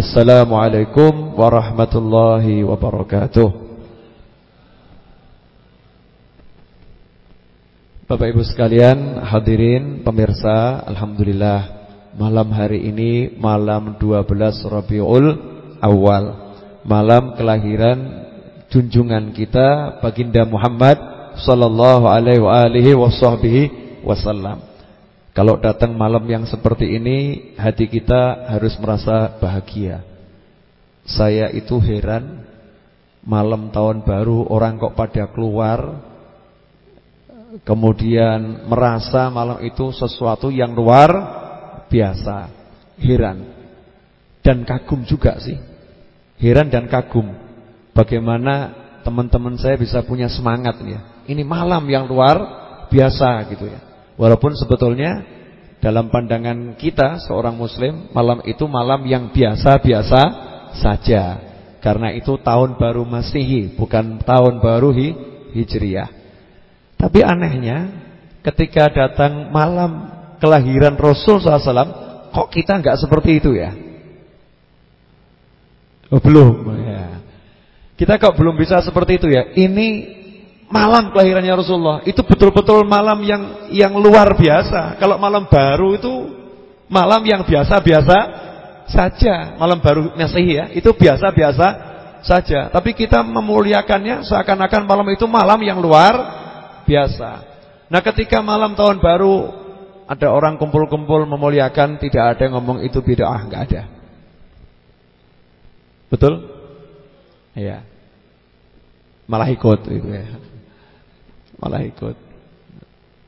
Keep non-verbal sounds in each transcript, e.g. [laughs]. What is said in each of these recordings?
Assalamualaikum warahmatullahi wabarakatuh. Bapak Ibu sekalian, hadirin, pemirsa, Alhamdulillah Malam hari ini malam 12 Rabiul Awal Malam kelahiran junjungan kita Baginda Muhammad Sallallahu alaihi wasallam Kalau datang malam yang seperti ini Hati kita harus merasa bahagia Saya itu heran Malam tahun baru orang kok pada keluar kemudian merasa malam itu sesuatu yang luar biasa, heran dan kagum juga sih. Heran dan kagum bagaimana teman-teman saya bisa punya semangat ya. Ini malam yang luar biasa gitu ya. Walaupun sebetulnya dalam pandangan kita seorang muslim malam itu malam yang biasa-biasa saja. Karena itu tahun baru Masehi, bukan tahun baru hi, Hijriah. Tapi anehnya ketika datang malam kelahiran Rasul SAW, kok kita nggak seperti itu ya? Oh, belum ya. Kita kok belum bisa seperti itu ya? Ini malam kelahirannya Rasulullah itu betul-betul malam yang yang luar biasa. Kalau malam baru itu malam yang biasa-biasa saja. Malam baru Masehi ya, itu biasa-biasa saja. Tapi kita memuliakannya seakan-akan malam itu malam yang luar biasa. Nah ketika malam tahun baru ada orang kumpul-kumpul memuliakan tidak ada yang ngomong itu bid'ah, enggak ada. Betul? Iya. Malah ikut itu ya. Malah ikut.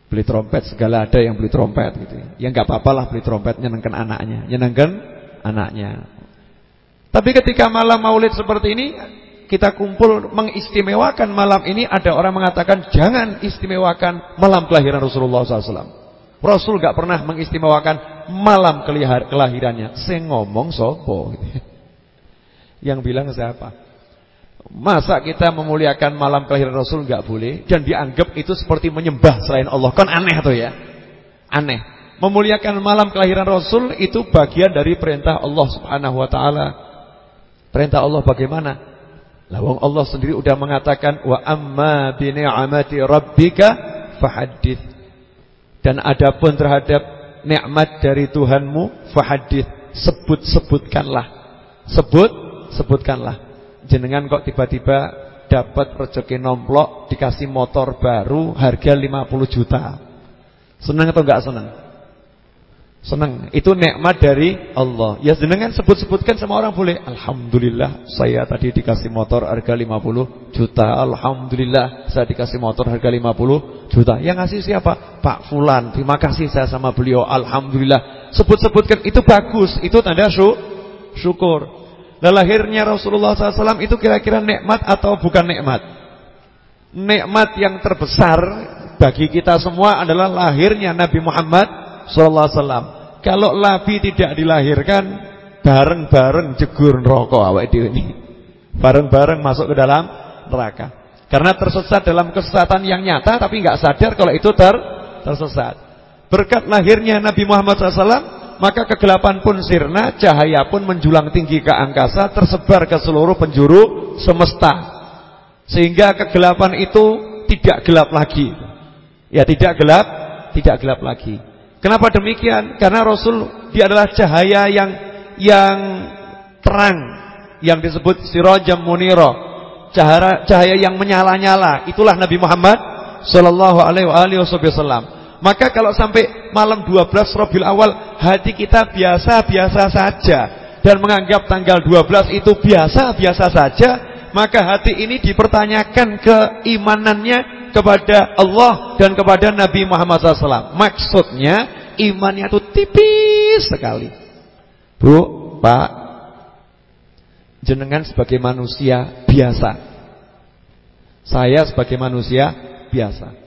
Beli trompet segala ada yang beli trompet gitu ya. Ya enggak apa-apa lah beli trompet nyenengkan anaknya, nyenengkan anaknya. Tapi ketika malam maulid seperti ini kita kumpul mengistimewakan malam ini ada orang mengatakan jangan istimewakan malam kelahiran Rasulullah SAW. Rasul gak pernah mengistimewakan malam kelahirannya. Saya ngomong sopo. [laughs] Yang bilang siapa? Masa kita memuliakan malam kelahiran Rasul gak boleh dan dianggap itu seperti menyembah selain Allah. Kan aneh tuh ya. Aneh. Memuliakan malam kelahiran Rasul itu bagian dari perintah Allah Subhanahu wa taala. Perintah Allah bagaimana? Lawang Allah sendiri sudah mengatakan wa amma bi rabbika fahaddits. Dan adapun terhadap nikmat dari Tuhanmu fahaddits, sebut-sebutkanlah. Sebut, sebutkanlah. Jenengan kok tiba-tiba dapat rezeki nomplok dikasih motor baru harga 50 juta. Senang atau enggak senang? Senang. Itu nikmat dari Allah. Ya jenengan sebut-sebutkan sama orang boleh. Alhamdulillah saya tadi dikasih motor harga 50 juta. Alhamdulillah saya dikasih motor harga 50 juta. Yang ngasih siapa? Pak Fulan. Terima kasih saya sama beliau. Alhamdulillah. Sebut-sebutkan itu bagus. Itu tanda sy syukur. Nah, lahirnya Rasulullah SAW itu kira-kira nikmat atau bukan nikmat? Nikmat yang terbesar bagi kita semua adalah lahirnya Nabi Muhammad wasallam. Kalau Nabi tidak dilahirkan bareng-bareng jegur neraka awake dhewe ini. Bareng-bareng masuk ke dalam neraka. Karena tersesat dalam kesesatan yang nyata tapi enggak sadar kalau itu ter tersesat. Berkat lahirnya Nabi Muhammad SAW maka kegelapan pun sirna, cahaya pun menjulang tinggi ke angkasa, tersebar ke seluruh penjuru semesta. Sehingga kegelapan itu tidak gelap lagi. Ya tidak gelap, tidak gelap lagi. Kenapa demikian? Karena Rasul dia adalah cahaya yang yang terang yang disebut sirajam munira. Cahaya cahaya yang menyala-nyala. Itulah Nabi Muhammad sallallahu alaihi wasallam. Maka kalau sampai malam 12 Rabiul Awal hati kita biasa-biasa saja dan menganggap tanggal 12 itu biasa-biasa saja, maka hati ini dipertanyakan keimanannya kepada Allah dan kepada Nabi Muhammad SAW. Maksudnya imannya itu tipis sekali. Bu, Pak, jenengan sebagai manusia biasa. Saya sebagai manusia biasa.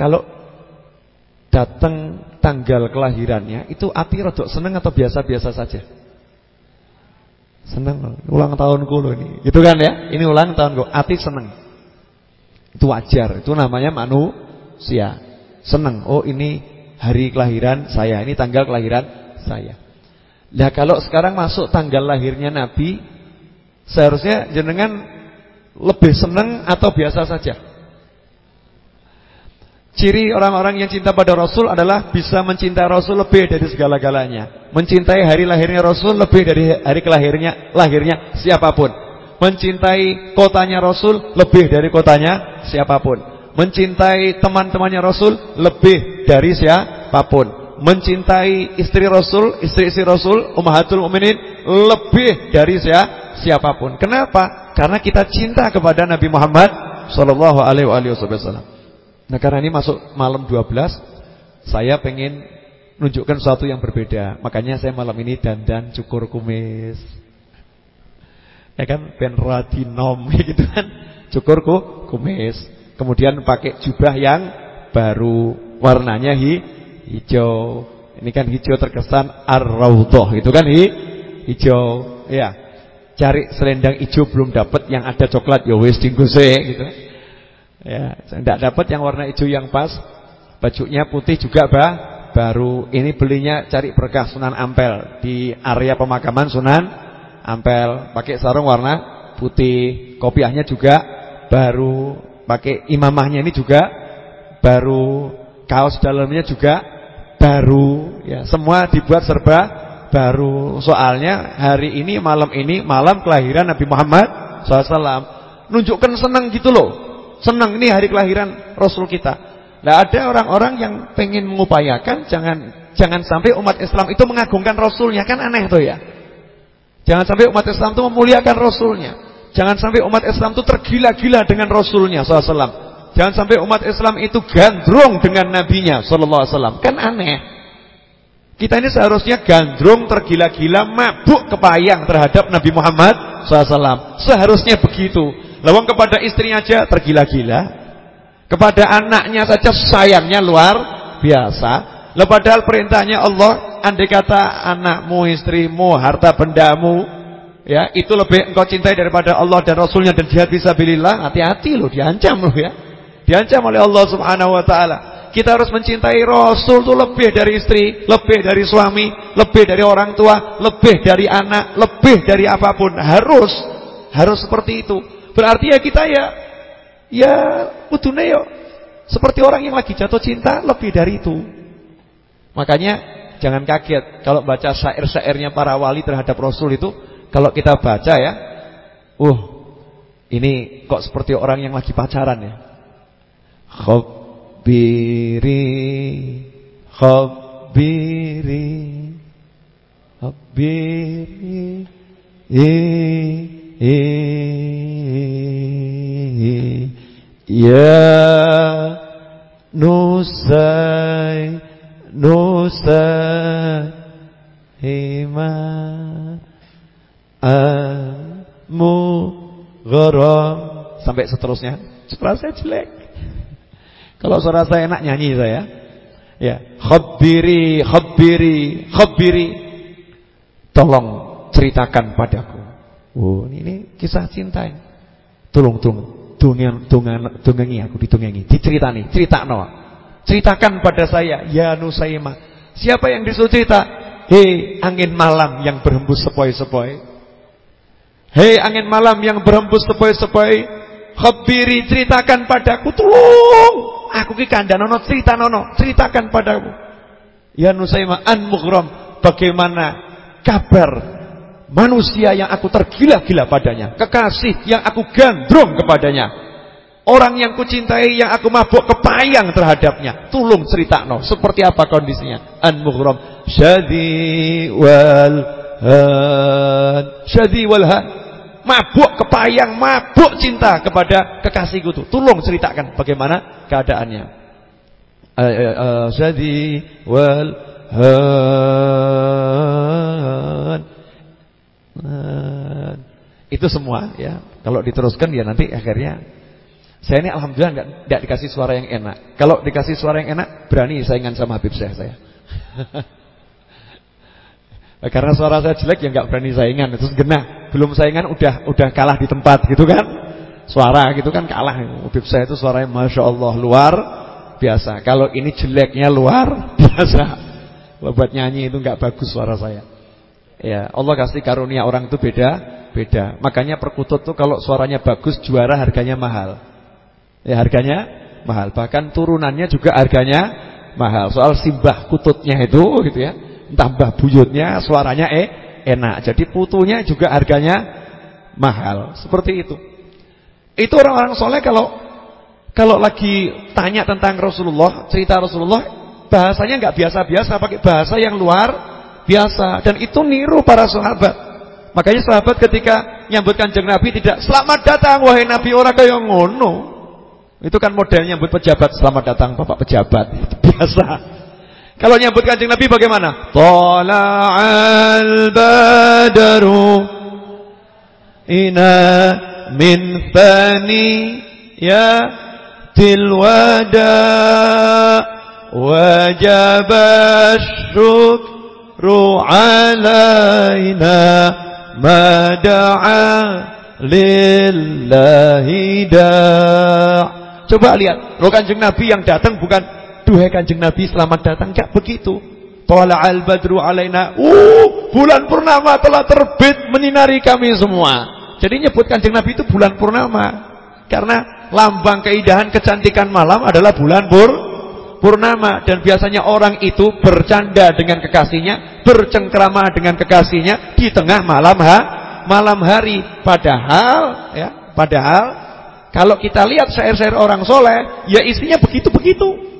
Kalau datang tanggal kelahirannya, itu api rodok seneng atau biasa-biasa saja? Seneng, ulang tahunku loh ini. Gitu kan ya? Ini ulang tahunku, api seneng. Itu wajar, itu namanya manusia. Senang, oh ini hari kelahiran saya, ini tanggal kelahiran saya. Nah kalau sekarang masuk tanggal lahirnya Nabi, seharusnya jenengan lebih senang atau biasa saja? Ciri orang-orang yang cinta pada Rasul adalah bisa mencintai Rasul lebih dari segala-galanya. Mencintai hari lahirnya Rasul lebih dari hari kelahirnya lahirnya siapa pun. Mencintai kotanya Rasul lebih dari kotanya siapa pun. Mencintai teman-temannya Rasul lebih dari siapa pun mencintai istri Rasul, istri-istri Rasul, Ummahatul Mukminin lebih dari siapa pun. Kenapa? Karena kita cinta kepada Nabi Muhammad sallallahu alaihi wasallam. Nah, karena ini masuk malam 12, saya pengen nunjukkan sesuatu yang berbeda. Makanya saya malam ini dandan cukur kumis. Ya kan, ben radinom [laughs] gitu kan. Cukur kumis. Kemudian pakai jubah yang baru, warnanya hi hijau. Ini kan hijau terkesan ar-raudhah. Itu kan hi, hijau. Ya. Cari selendang hijau belum dapat yang ada coklat ya wis dinggose gitu. Ya, tidak dapat yang warna hijau yang pas. Bajunya putih juga bah, baru ini belinya cari berkah Sunan Ampel di area pemakaman Sunan Ampel. Pakai sarung warna putih, kopiahnya juga. Baru, pakai imamahnya ini juga. Baru, kaos dalamnya juga. Baru ya semua dibuat serba. Baru soalnya hari ini malam ini malam kelahiran Nabi Muhammad SAW nunjukkan senang gitu loh senang ini hari kelahiran Rasul kita Nah ada orang-orang yang pengen mengupayakan jangan jangan sampai umat Islam itu mengagungkan Rasulnya kan aneh tuh ya jangan sampai umat Islam itu memuliakan Rasulnya jangan sampai umat Islam itu tergila-gila dengan Rasulnya SAW Jangan sampai umat Islam itu gandrung dengan nabinya sallallahu alaihi wasallam. Kan aneh. Kita ini seharusnya gandrung tergila-gila mabuk kepayang terhadap Nabi Muhammad SAW. Seharusnya begitu. Lawang kepada istrinya aja tergila-gila. Kepada anaknya saja sayangnya luar biasa. Lah padahal perintahnya Allah, andai kata anakmu, istrimu, harta bendamu, ya itu lebih engkau cintai daripada Allah dan Rasulnya dan jihad fisabilillah, hati-hati loh, diancam loh ya. Diancam oleh Allah Subhanahu wa taala. Kita harus mencintai Rasul itu lebih dari istri, lebih dari suami, lebih dari orang tua, lebih dari anak, lebih dari apa pun. Harus harus seperti itu. Berarti ya kita ya ya kudune yo seperti orang yang lagi jatuh cinta lebih dari itu. Makanya jangan kaget kalau baca syair-syairnya para wali terhadap Rasul itu kalau kita baca ya, uh ini kok seperti orang yang lagi pacaran ya. Khabiri Khabiri Khabiri Ya Nusai Nusai Hima Amu Gharam Sampai seterusnya Suara saya jelek kalau suara saya enak nyanyi saya. Ya, khabiri, khabiri, khabiri. Tolong ceritakan padaku. Oh, ini kisah cinta ini. Tolong, tolong. Dungan, dungan, dungangi aku, ditunggangi, diceritani, no. Ceritakan pada saya, ya Nusaima. Siapa yang disuruh cerita? Hei angin malam yang berhembus sepoi-sepoi. Hei angin malam yang berhembus sepoi-sepoi. Khabiri ceritakan padaku, tolong Aku ki kandhanono cerita nono, ceritakan padaku. Ya Nusaima an mughram, bagaimana kabar manusia yang aku tergila-gila padanya, kekasih yang aku gandrung kepadanya. Orang yang kucintai yang aku mabuk kepayang terhadapnya. Tolong no, seperti apa kondisinya? An mughram, syadi wal han, syadi wal han mabuk kepayang, mabuk cinta kepada kekasihku tuh. Tolong ceritakan bagaimana keadaannya. Jadi wal han. Itu semua ya. Kalau diteruskan ya nanti akhirnya saya ini alhamdulillah enggak enggak dikasih suara yang enak. Kalau dikasih suara yang enak berani saingan sama Habib Syekh saya. [laughs] Karena suara saya jelek ya nggak berani saingan. Terus genah, belum saingan udah udah kalah di tempat gitu kan. Suara gitu kan kalah. Ubib saya itu suaranya Masya Allah luar biasa. Kalau ini jeleknya luar [laughs] biasa. Buat nyanyi itu nggak bagus suara saya. Ya, Allah kasih karunia orang itu beda, beda. Makanya perkutut tuh kalau suaranya bagus, juara harganya mahal. Ya, harganya mahal. Bahkan turunannya juga harganya mahal. Soal simbah kututnya itu gitu ya. Tambah buyutnya, suaranya eh enak. Jadi putunya juga harganya mahal. Seperti itu. Itu orang-orang soleh kalau kalau lagi tanya tentang Rasulullah, cerita Rasulullah, bahasanya nggak biasa-biasa, pakai bahasa yang luar biasa dan itu niru para sahabat. Makanya sahabat ketika nyambut Kanjeng Nabi tidak selamat datang wahai Nabi orang kaya ngono. Itu kan modelnya nyambut pejabat selamat datang Bapak pejabat. Itu [laughs] biasa. Kalau nyambut Kanjeng Nabi bagaimana? Tala'al badru ina min fani ya tilwada wajabasyuk علينا ما دعا lillahi da' Coba lihat, roh kanjeng Nabi yang datang bukan duhai kanjeng Nabi selamat datang, enggak begitu. Tala al-badru alaina. Uh, bulan purnama telah terbit menyinari kami semua. Jadi nyebut kanjeng Nabi itu bulan purnama. Karena lambang keindahan kecantikan malam adalah bulan pur purnama dan biasanya orang itu bercanda dengan kekasihnya, bercengkrama dengan kekasihnya di tengah malam ha, malam hari. Padahal ya, padahal kalau kita lihat syair-syair orang soleh, ya isinya begitu-begitu.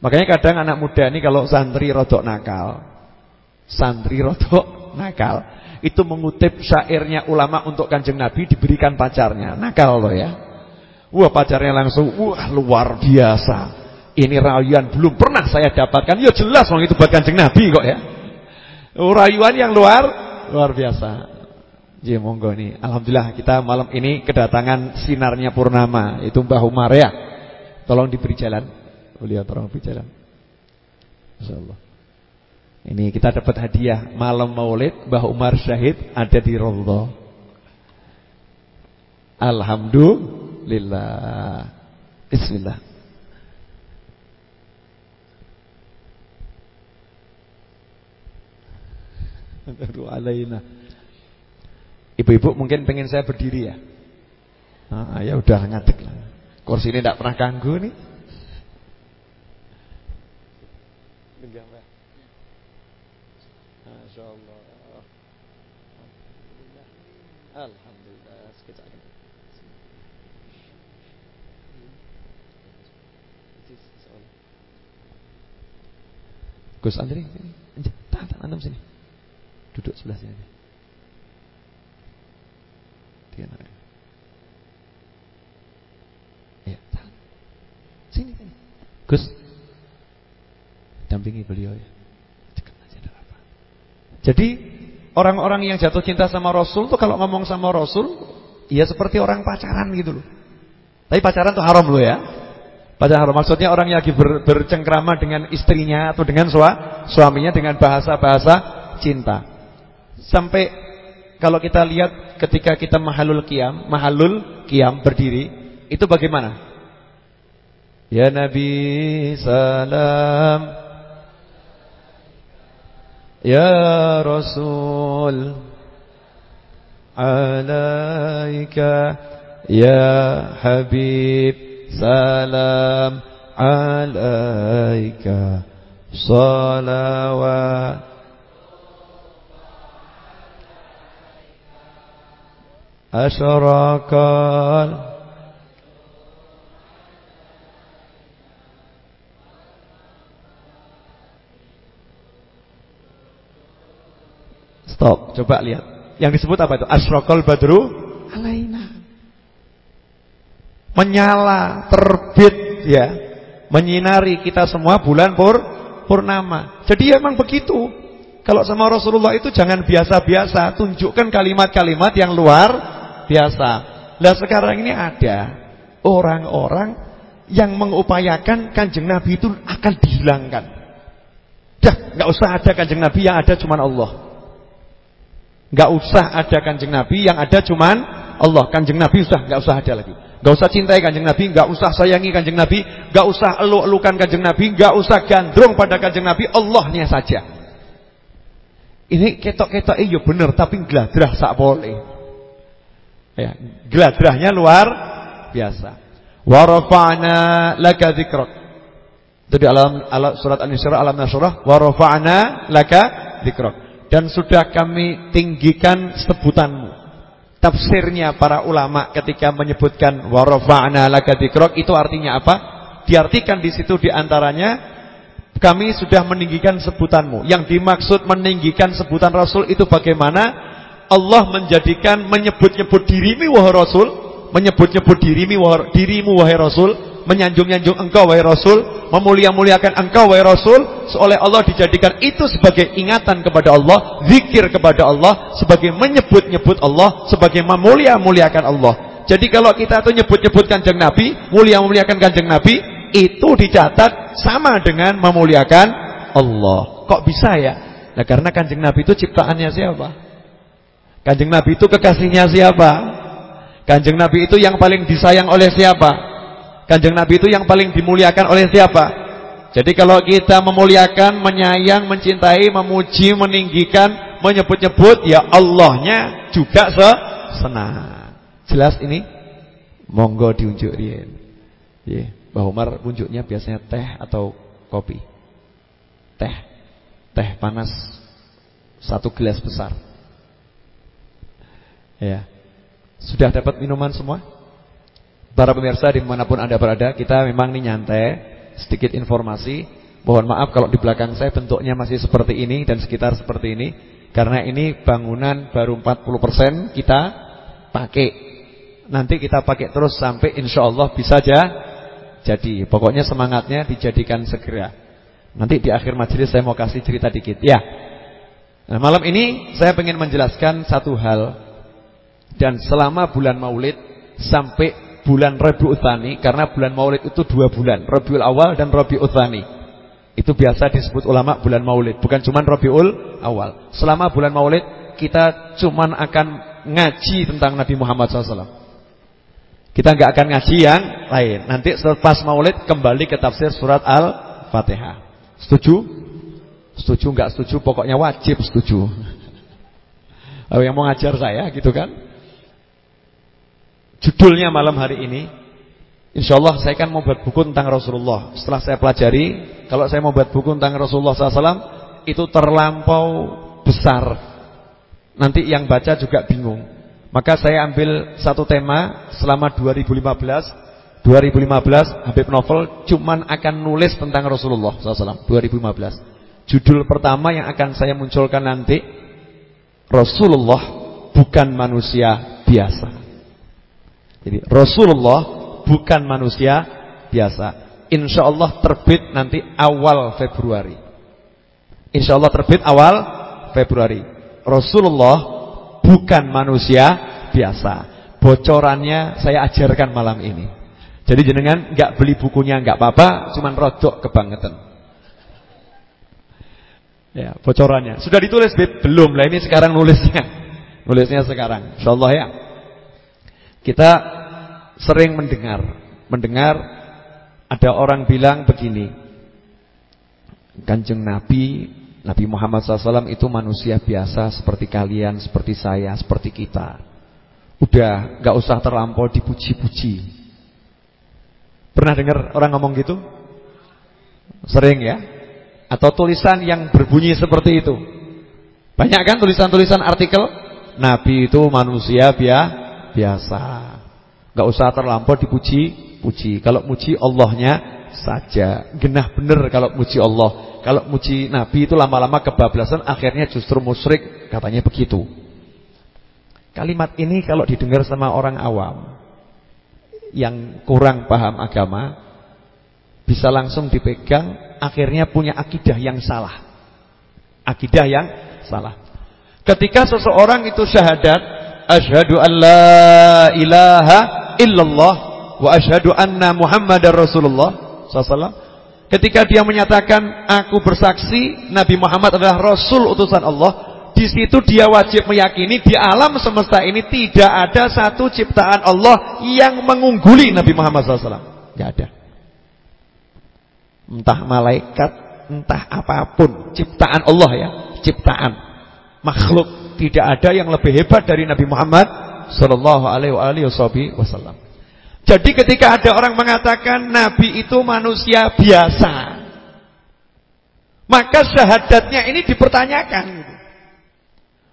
Makanya kadang anak muda ini kalau santri rodok nakal, santri rodok nakal, itu mengutip syairnya ulama untuk kanjeng Nabi diberikan pacarnya, nakal loh ya. Wah pacarnya langsung, wah luar biasa. Ini rayuan belum pernah saya dapatkan. Ya jelas orang itu buat Kanjeng Nabi kok ya. Oh, rayuan yang luar luar biasa. Ya monggo nih. Alhamdulillah kita malam ini kedatangan sinarnya purnama itu Mbah Umar ya. Tolong diberi jalan. Beliau tolong beri jalan. Insyaallah. Ini kita dapat hadiah malam Maulid Mbah Umar Syahid ada di Raudhah. Alhamdulillah. Bismillah. Alaina. Ibu-ibu mungkin pengen saya berdiri ya. Nah, ya udah ngadek lah. Kursi ini tidak pernah ganggu nih. Masya Allah. Alhamdulillah. Gus Andri, tahan, tahan, sini. Duduk sebelah sini. Dia naik. Ya, sini, sini. Gus, dampingi beliau ya. Jadi orang-orang yang jatuh cinta sama Rasul tuh kalau ngomong sama Rasul, ya seperti orang pacaran gitu loh. Tapi pacaran tuh haram loh ya. Pacaran haram maksudnya orang yang lagi ber, bercengkrama dengan istrinya atau dengan sua, suaminya dengan bahasa-bahasa cinta. Sampai kalau kita lihat ketika kita mahalul qiyam, mahalul qiyam berdiri, itu bagaimana? Ya Nabi salam. Ya Rasul alaika. Ya Habib salam alaika. Salawat asyarakal Stop, coba lihat. Yang disebut apa itu? Asyraqal badru alaina. Menyala, terbit ya, menyinari kita semua bulan pur purnama. Jadi emang begitu. Kalau sama Rasulullah itu jangan biasa-biasa, tunjukkan kalimat-kalimat yang luar biasa. Nah sekarang ini ada orang-orang yang mengupayakan kanjeng Nabi itu akan dihilangkan. Dah, nggak usah ada kanjeng Nabi yang ada cuman Allah. Nggak usah ada kanjeng Nabi yang ada cuman Allah. Kanjeng Nabi sudah nggak usah ada lagi. Nggak usah cintai kanjeng Nabi, nggak usah sayangi kanjeng Nabi, nggak usah elu-elukan kanjeng Nabi, nggak usah gandrung pada kanjeng Nabi, Allahnya saja. Ini ketok-ketok iya bener tapi gladrah sak pole. Ya, gladrahnya luar biasa. Wa rafa'na laka dzikrak. Itu di alam, alam surat An-Isra alam nasrah wa rafa'na laka dzikrak. Dan sudah kami tinggikan sebutanmu. Tafsirnya para ulama ketika menyebutkan wa rafa'na laka dzikrak itu artinya apa? Diartikan di situ di antaranya kami sudah meninggikan sebutanmu. Yang dimaksud meninggikan sebutan Rasul itu bagaimana? Allah menjadikan menyebut-nyebut dirimu wahai Rasul, menyebut-nyebut dirimu wahai dirimu wahai Rasul, menyanjung-nyanjung engkau wahai Rasul, memulia-muliakan engkau wahai Rasul, seolah Allah dijadikan itu sebagai ingatan kepada Allah, zikir kepada Allah, sebagai menyebut-nyebut Allah, sebagai memulia-muliakan Allah. Jadi kalau kita tuh nyebut-nyebut kanjeng Nabi, mulia-muliakan kanjeng Nabi, itu dicatat sama dengan memuliakan Allah. Kok bisa ya? Nah karena kanjeng Nabi itu ciptaannya siapa? Kanjeng Nabi itu kekasihnya siapa? Kanjeng Nabi itu yang paling disayang oleh siapa? Kanjeng Nabi itu yang paling dimuliakan oleh siapa? Jadi kalau kita memuliakan, menyayang, mencintai, memuji, meninggikan, menyebut-nyebut, ya Allahnya juga senang. Jelas ini? Monggo diunjuk rien. Yeah. Mbah Umar unjuknya biasanya teh atau kopi? Teh. Teh panas satu gelas besar. Ya. Sudah dapat minuman semua? Para pemirsa di mana pun Anda berada, kita memang ini nyantai, sedikit informasi. Mohon maaf kalau di belakang saya bentuknya masih seperti ini dan sekitar seperti ini. Karena ini bangunan baru 40% kita pakai. Nanti kita pakai terus sampai insya Allah bisa aja jadi. Pokoknya semangatnya dijadikan segera. Nanti di akhir majelis saya mau kasih cerita dikit. Ya. Nah, malam ini saya ingin menjelaskan satu hal dan selama bulan Maulid sampai bulan Rabiul Tsani karena bulan Maulid itu dua bulan, Rabiul Awal dan Rabiul Tsani. Itu biasa disebut ulama bulan Maulid, bukan cuma Rabiul Awal. Selama bulan Maulid kita cuma akan ngaji tentang Nabi Muhammad SAW. Kita nggak akan ngaji yang lain. Nanti selepas Maulid kembali ke tafsir surat Al-Fatihah. Setuju? Setuju nggak setuju? Pokoknya wajib setuju. [laughs] Oh, yang mau ngajar saya gitu kan? Judulnya malam hari ini Insya Allah saya kan mau buat buku tentang Rasulullah. Setelah saya pelajari Kalau saya mau buat buku tentang Rasulullah SAW Itu terlampau besar. Nanti yang baca juga bingung. Maka saya ambil satu tema selama 2015 2015 Habib Novel cuman akan nulis tentang Rasulullah SAW 2015 Judul pertama yang akan saya munculkan nanti Rasulullah bukan manusia biasa Jadi Rasulullah bukan manusia biasa Insya Allah terbit nanti awal Februari Insya Allah terbit awal Februari Rasulullah bukan manusia biasa. Bocorannya saya ajarkan malam ini. Jadi jenengan nggak beli bukunya nggak apa-apa, cuman rodok kebangetan. Ya, bocorannya. Sudah ditulis belum lah ini sekarang nulisnya. [laughs] Nulisnya sekarang. Insyaallah ya. Kita sering mendengar, mendengar ada orang bilang begini. Kanjeng Nabi Nabi Muhammad SAW itu manusia biasa seperti kalian, seperti saya, seperti kita. Udah gak usah terlampau dipuji-puji. Pernah dengar orang ngomong gitu? Sering ya? Atau tulisan yang berbunyi seperti itu? Banyak kan tulisan-tulisan artikel? Nabi itu manusia biasa. Gak usah terlampau dipuji-puji. Kalau muji Allahnya saja. Genah bener kalau muji Allah. Kalau muji Nabi itu lama-lama kebablasan akhirnya justru musyrik katanya begitu. Kalimat ini kalau didengar sama orang awam yang kurang paham agama bisa langsung dipegang akhirnya punya akidah yang salah. Akidah yang salah. Ketika seseorang itu syahadat asyhadu an la ilaha illallah wa asyhadu anna muhammadar rasulullah sallallahu Ketika dia menyatakan aku bersaksi Nabi Muhammad adalah rasul utusan Allah, di situ dia wajib meyakini di alam semesta ini tidak ada satu ciptaan Allah yang mengungguli Nabi Muhammad SAW. Tidak ada. Entah malaikat, entah apa pun, ciptaan Allah ya, ciptaan. Makhluk. Tidak ada yang lebih hebat dari Nabi Muhammad sallallahu alaihi wasallam. Jadi ketika ada orang mengatakan nabi itu manusia biasa, maka syahadatnya ini dipertanyakan gitu.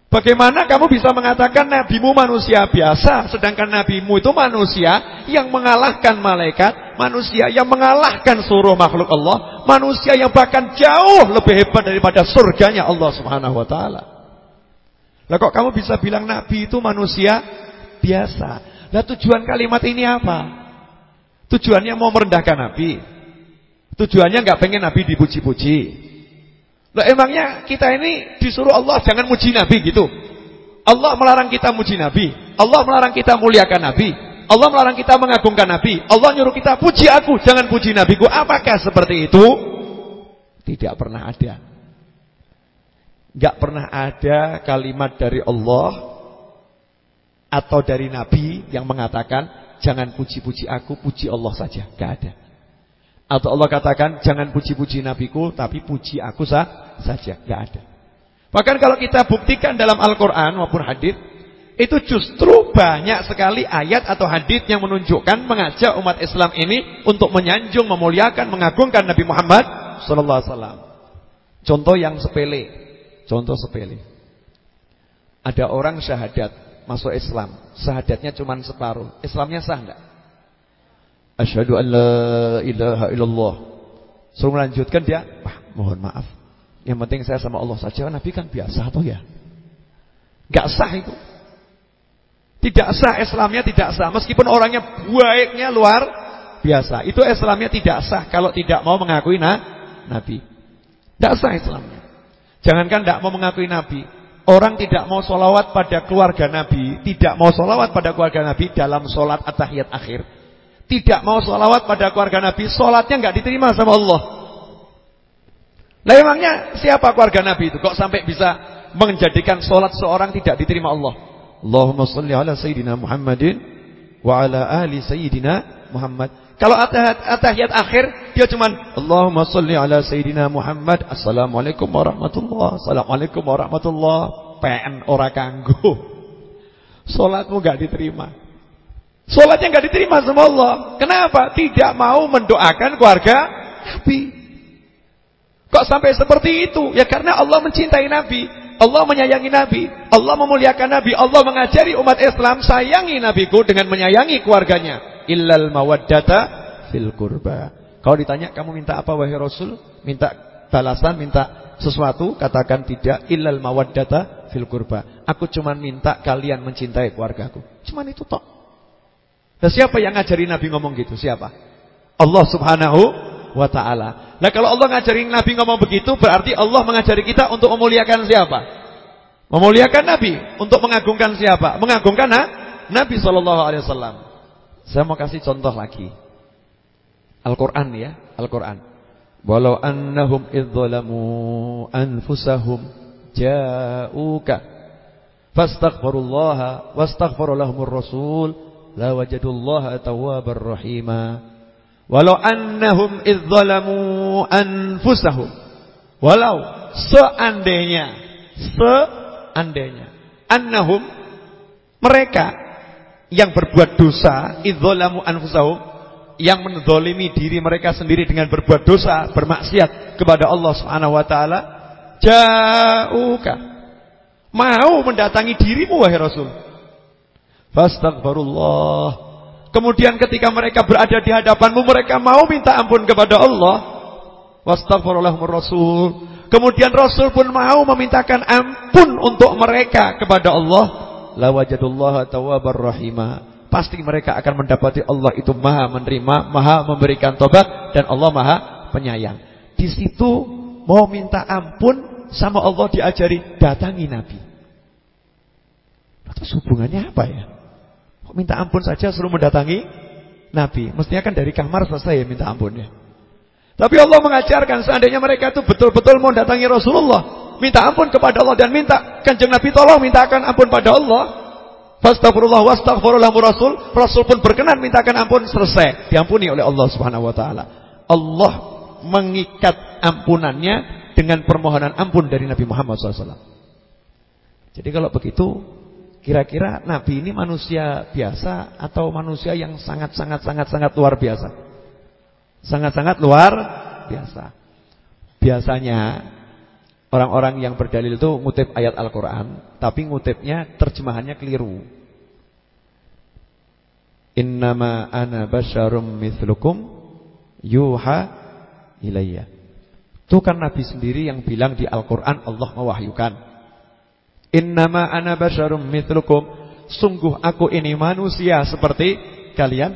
Bagaimana kamu bisa mengatakan nabimu manusia biasa sedangkan nabimu itu manusia yang mengalahkan malaikat, manusia yang mengalahkan seluruh makhluk Allah, manusia yang bahkan jauh lebih hebat daripada surganya Allah Subhanahu wa taala. Lah kok kamu bisa bilang nabi itu manusia biasa? Lah tujuan kalimat ini apa? Tujuannya mau merendahkan nabi. Tujuannya nggak pengen nabi dipuji-puji. Loh emangnya kita ini disuruh Allah jangan muji Nabi gitu. Allah melarang kita muji Nabi. Allah melarang kita muliakan Nabi. Allah melarang kita mengagungkan Nabi. Allah nyuruh kita puji aku, jangan puji Nabiku. Apakah seperti itu? Tidak pernah ada. Gak pernah ada kalimat dari Allah atau dari Nabi yang mengatakan jangan puji-puji aku, puji Allah saja. Gak ada. Atau Allah katakan jangan puji-puji nabiku tapi puji aku sah saja, enggak ada. Bahkan kalau kita buktikan dalam Al-Qur'an maupun hadis itu justru banyak sekali ayat atau hadis yang menunjukkan mengajak umat Islam ini untuk menyanjung, memuliakan, mengagungkan Nabi Muhammad wasallam. Contoh yang sepele, contoh sepele. Ada orang syahadat masuk Islam, syahadatnya cuma separuh. Islamnya sah enggak? Asyhadu an la ilaha illallah. Suruh melanjutkan dia, "Wah, mohon maaf. Yang penting saya sama Allah saja. Nabi kan biasa atau ya?" Enggak sah itu. Tidak sah Islamnya tidak sah meskipun orangnya baiknya luar biasa. Itu Islamnya tidak sah kalau tidak mau mengakui na nabi. Tidak sah Islamnya. Jangankan tidak mau mengakui nabi, orang tidak mau solawat pada keluarga nabi, tidak mau solawat pada keluarga nabi dalam solat at-tahiyat akhir tidak mau sholawat pada keluarga Nabi, sholatnya nggak diterima sama Allah. Nah emangnya siapa keluarga Nabi itu? Kok sampai bisa menjadikan sholat seorang tidak diterima Allah? Allahumma salli ala Sayyidina Muhammadin wa ala ahli Sayyidina Muhammad. Kalau atahiyat akhir dia cuman Allahumma salli ala Sayyidina Muhammad. Assalamualaikum warahmatullahi Assalamualaikum warahmatullahi PN ora kanggo. Salatmu enggak diterima. Sholatnya nggak diterima sama Allah. Kenapa? Tidak mau mendoakan keluarga Nabi. Kok sampai seperti itu? Ya karena Allah mencintai Nabi. Allah menyayangi Nabi. Allah memuliakan Nabi. Allah mengajari umat Islam sayangi Nabiku dengan menyayangi keluarganya. Illal mawaddata fil kurba. Kalau ditanya kamu minta apa wahai Rasul? Minta balasan, minta sesuatu? Katakan tidak. Illal mawaddata fil kurba. Aku cuma minta kalian mencintai keluargaku. Cuman itu toh. Nah siapa yang ngajari Nabi ngomong gitu? Siapa? Allah subhanahu wa ta'ala Nah kalau Allah ngajari Nabi ngomong begitu Berarti Allah mengajari kita untuk memuliakan siapa? Memuliakan Nabi Untuk mengagungkan siapa? Mengagungkan ha? Nabi SAW Saya mau kasih contoh lagi. Al-Quran ya Al-Quran. Walau annahum idzalamu anfusahum Ja'uka Fastaghfirullaha Wastaghfirulahumur rasul la wajadullaha tawwabar rahima. Walau annahum idzalamu anfusahum walau seandainya seandainya annahum mereka yang berbuat dosa idzalamu anfusahum yang menzalimi diri mereka sendiri dengan berbuat dosa bermaksiat kepada Allah Subhanahu wa taala jauka mau mendatangi dirimu wahai Rasul Fastaghfirullah. Kemudian ketika mereka berada di hadapanmu mereka mau minta ampun kepada Allah. Wastaghfirullahumur rasul. Kemudian Rasul pun mau memintakan ampun untuk mereka kepada Allah. La wajadullaha tawwabar rahima. Pasti mereka akan mendapati Allah itu Maha menerima, Maha memberikan tobat dan Allah Maha penyayang. Di situ mau minta ampun sama Allah diajari datangi Nabi. Terus hubungannya apa ya? minta ampun saja suruh mendatangi Nabi. Mestinya kan dari kamar selesai ya minta ampunnya. Tapi Allah mengajarkan seandainya mereka itu betul-betul mau datangi Rasulullah, minta ampun kepada Allah dan minta kanjeng Nabi tolong mintakan ampun pada Allah. Fastaghfirullah wastaghfirullah Rasul. Rasul pun berkenan mintakan ampun selesai, diampuni oleh Allah Subhanahu wa taala. Allah mengikat ampunannya dengan permohonan ampun dari Nabi Muhammad SAW. Jadi kalau begitu kira-kira Nabi ini manusia biasa atau manusia yang sangat-sangat sangat-sangat luar biasa? Sangat-sangat luar biasa. Biasanya orang-orang yang berdalil itu ngutip ayat Al-Qur'an, tapi ngutipnya terjemahannya keliru. Innama ana basyarum mithlukum yuha ilayya. Itu kan Nabi sendiri yang bilang di Al-Quran Allah mewahyukan. Innama ana basyarum mithlukum. Sungguh aku ini manusia seperti kalian.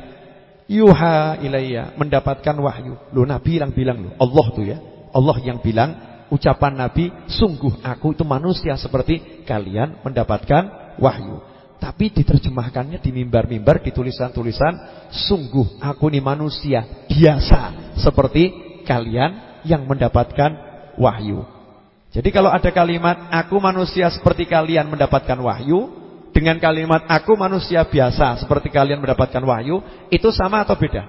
Yuha ilayya. Mendapatkan wahyu. Loh Nabi yang bilang loh. Allah tuh ya. Allah yang bilang. Ucapan Nabi. Sungguh aku itu manusia seperti kalian mendapatkan wahyu. Tapi diterjemahkannya di mimbar-mimbar, di tulisan-tulisan, sungguh aku ini manusia biasa seperti kalian yang mendapatkan wahyu. Jadi kalau ada kalimat aku manusia seperti kalian mendapatkan wahyu dengan kalimat aku manusia biasa seperti kalian mendapatkan wahyu, itu sama atau beda?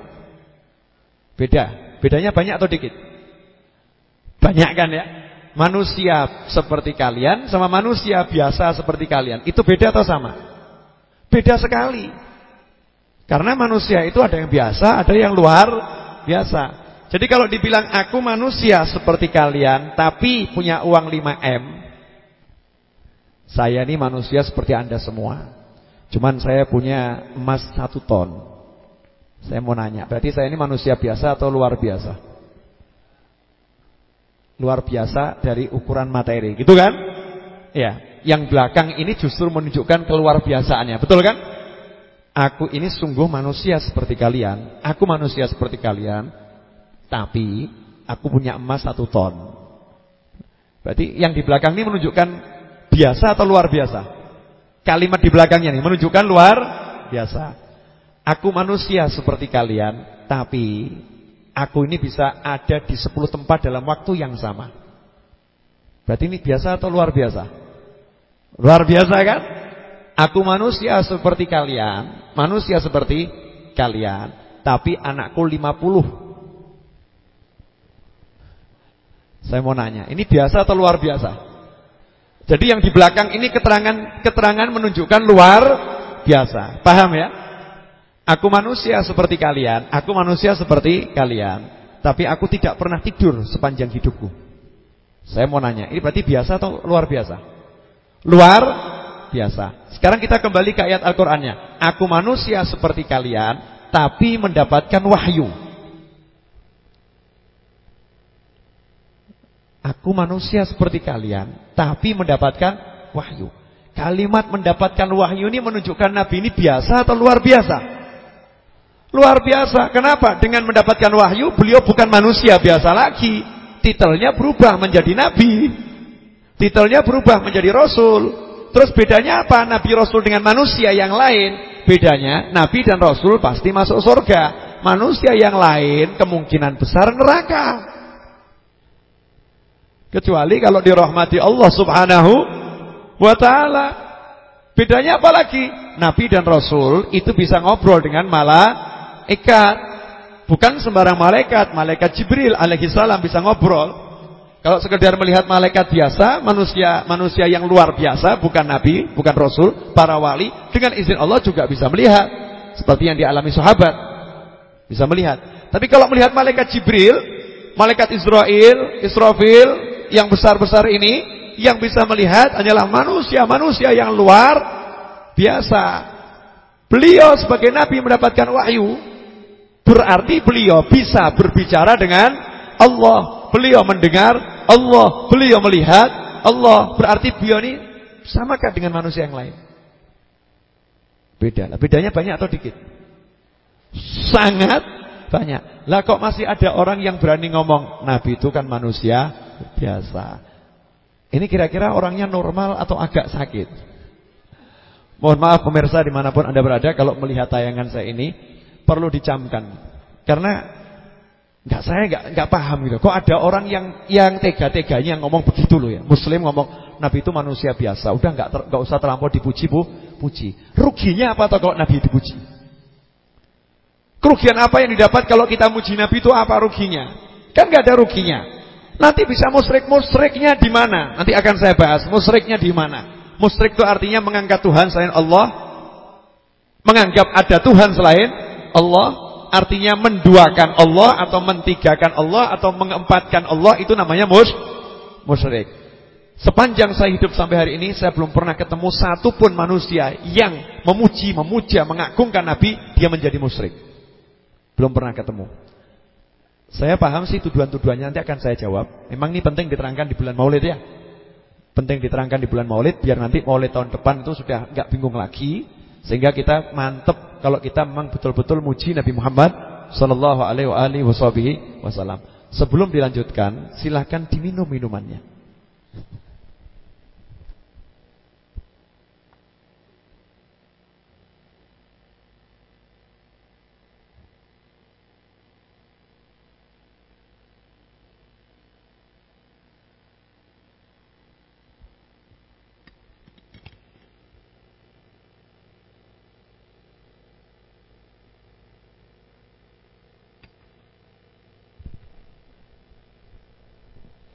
Beda. Bedanya banyak atau dikit? Banyak kan ya? Manusia seperti kalian sama manusia biasa seperti kalian, itu beda atau sama? Beda sekali. Karena manusia itu ada yang biasa, ada yang luar biasa. Jadi kalau dibilang aku manusia seperti kalian, tapi punya uang 5M, saya ini manusia seperti Anda semua. Cuman saya punya emas satu ton. Saya mau nanya, berarti saya ini manusia biasa atau luar biasa? Luar biasa dari ukuran materi, gitu kan? Ya yang belakang ini justru menunjukkan keluar biasaannya. Betul kan? Aku ini sungguh manusia seperti kalian. Aku manusia seperti kalian. Tapi aku punya emas satu ton. Berarti yang di belakang ini menunjukkan biasa atau luar biasa? Kalimat di belakangnya ini menunjukkan luar biasa. Aku manusia seperti kalian. Tapi aku ini bisa ada di 10 tempat dalam waktu yang sama. Berarti ini biasa atau luar biasa? Luar biasa kan? Aku manusia seperti kalian, manusia seperti kalian, tapi anakku 50. Saya mau nanya, ini biasa atau luar biasa? Jadi yang di belakang ini keterangan keterangan menunjukkan luar biasa. Paham ya? Aku manusia seperti kalian, aku manusia seperti kalian, tapi aku tidak pernah tidur sepanjang hidupku. Saya mau nanya, ini berarti biasa atau luar biasa? Luar biasa. Sekarang kita kembali ke ayat Al-Qur'annya. Aku manusia seperti kalian, tapi mendapatkan wahyu. Aku manusia seperti kalian, tapi mendapatkan wahyu. Kalimat mendapatkan wahyu ini menunjukkan Nabi ini biasa atau luar biasa? Luar biasa. Kenapa? Dengan mendapatkan wahyu, beliau bukan manusia biasa lagi. Titelnya berubah menjadi Nabi. Titelnya berubah menjadi Rasul. Terus bedanya apa Nabi Rasul dengan manusia yang lain? Bedanya Nabi dan Rasul pasti masuk surga. Manusia yang lain kemungkinan besar neraka. Kecuali kalau dirahmati Allah subhanahu wa ta'ala. Bedanya apa lagi? Nabi dan Rasul itu bisa ngobrol dengan malaikat. Bukan sembarang malaikat. Malaikat Jibril alaihissalam bisa ngobrol. Kalau sekedar melihat malaikat biasa, manusia manusia yang luar biasa, bukan nabi, bukan rasul, para wali, dengan izin Allah juga bisa melihat seperti yang dialami sahabat. Bisa melihat. Tapi kalau melihat malaikat Jibril, malaikat Israel, Israfil yang besar-besar ini, yang bisa melihat hanyalah manusia-manusia yang luar biasa. Beliau sebagai nabi mendapatkan wahyu, berarti beliau bisa berbicara dengan Allah. Beliau mendengar Allah, beliau melihat Allah, berarti beliau ini samakah dengan manusia yang lain? Beda. Bedanya banyak atau dikit? Sangat banyak. Lah kok masih ada orang yang berani ngomong Nabi itu kan manusia biasa. Ini kira-kira orangnya normal atau agak sakit? Mohon maaf pemirsa di mana pun anda berada kalau melihat tayangan saya ini perlu dicamkan. Karena Enggak saya enggak enggak paham gitu. Kok ada orang yang yang tega-teganya ngomong begitu loh ya. Muslim ngomong nabi itu manusia biasa. Udah enggak ter, enggak usah terlampau dipuji, Bu. Puji. Ruginya apa toh kalau nabi dipuji? Kerugian apa yang didapat kalau kita muji nabi itu apa ruginya? Kan enggak ada ruginya. Nanti bisa musrik-musriknya di mana? Nanti akan saya bahas musriknya di mana. Musyrik itu artinya menganggap Tuhan selain Allah, menganggap ada Tuhan selain Allah, artinya menduakan Allah atau mentigakan Allah atau mengempatkan Allah itu namanya mus musyrik. Sepanjang saya hidup sampai hari ini saya belum pernah ketemu satupun manusia yang memuji, memuja, mengagungkan Nabi dia menjadi musyrik. Belum pernah ketemu. Saya paham sih tuduhan-tuduhannya nanti akan saya jawab. Memang ini penting diterangkan di bulan Maulid ya. Penting diterangkan di bulan Maulid biar nanti Maulid tahun depan itu sudah nggak bingung lagi sehingga kita mantep kalau kita memang betul-betul muji Nabi Muhammad sallallahu alaihi wasallam. Sebelum dilanjutkan, silahkan diminum minumannya.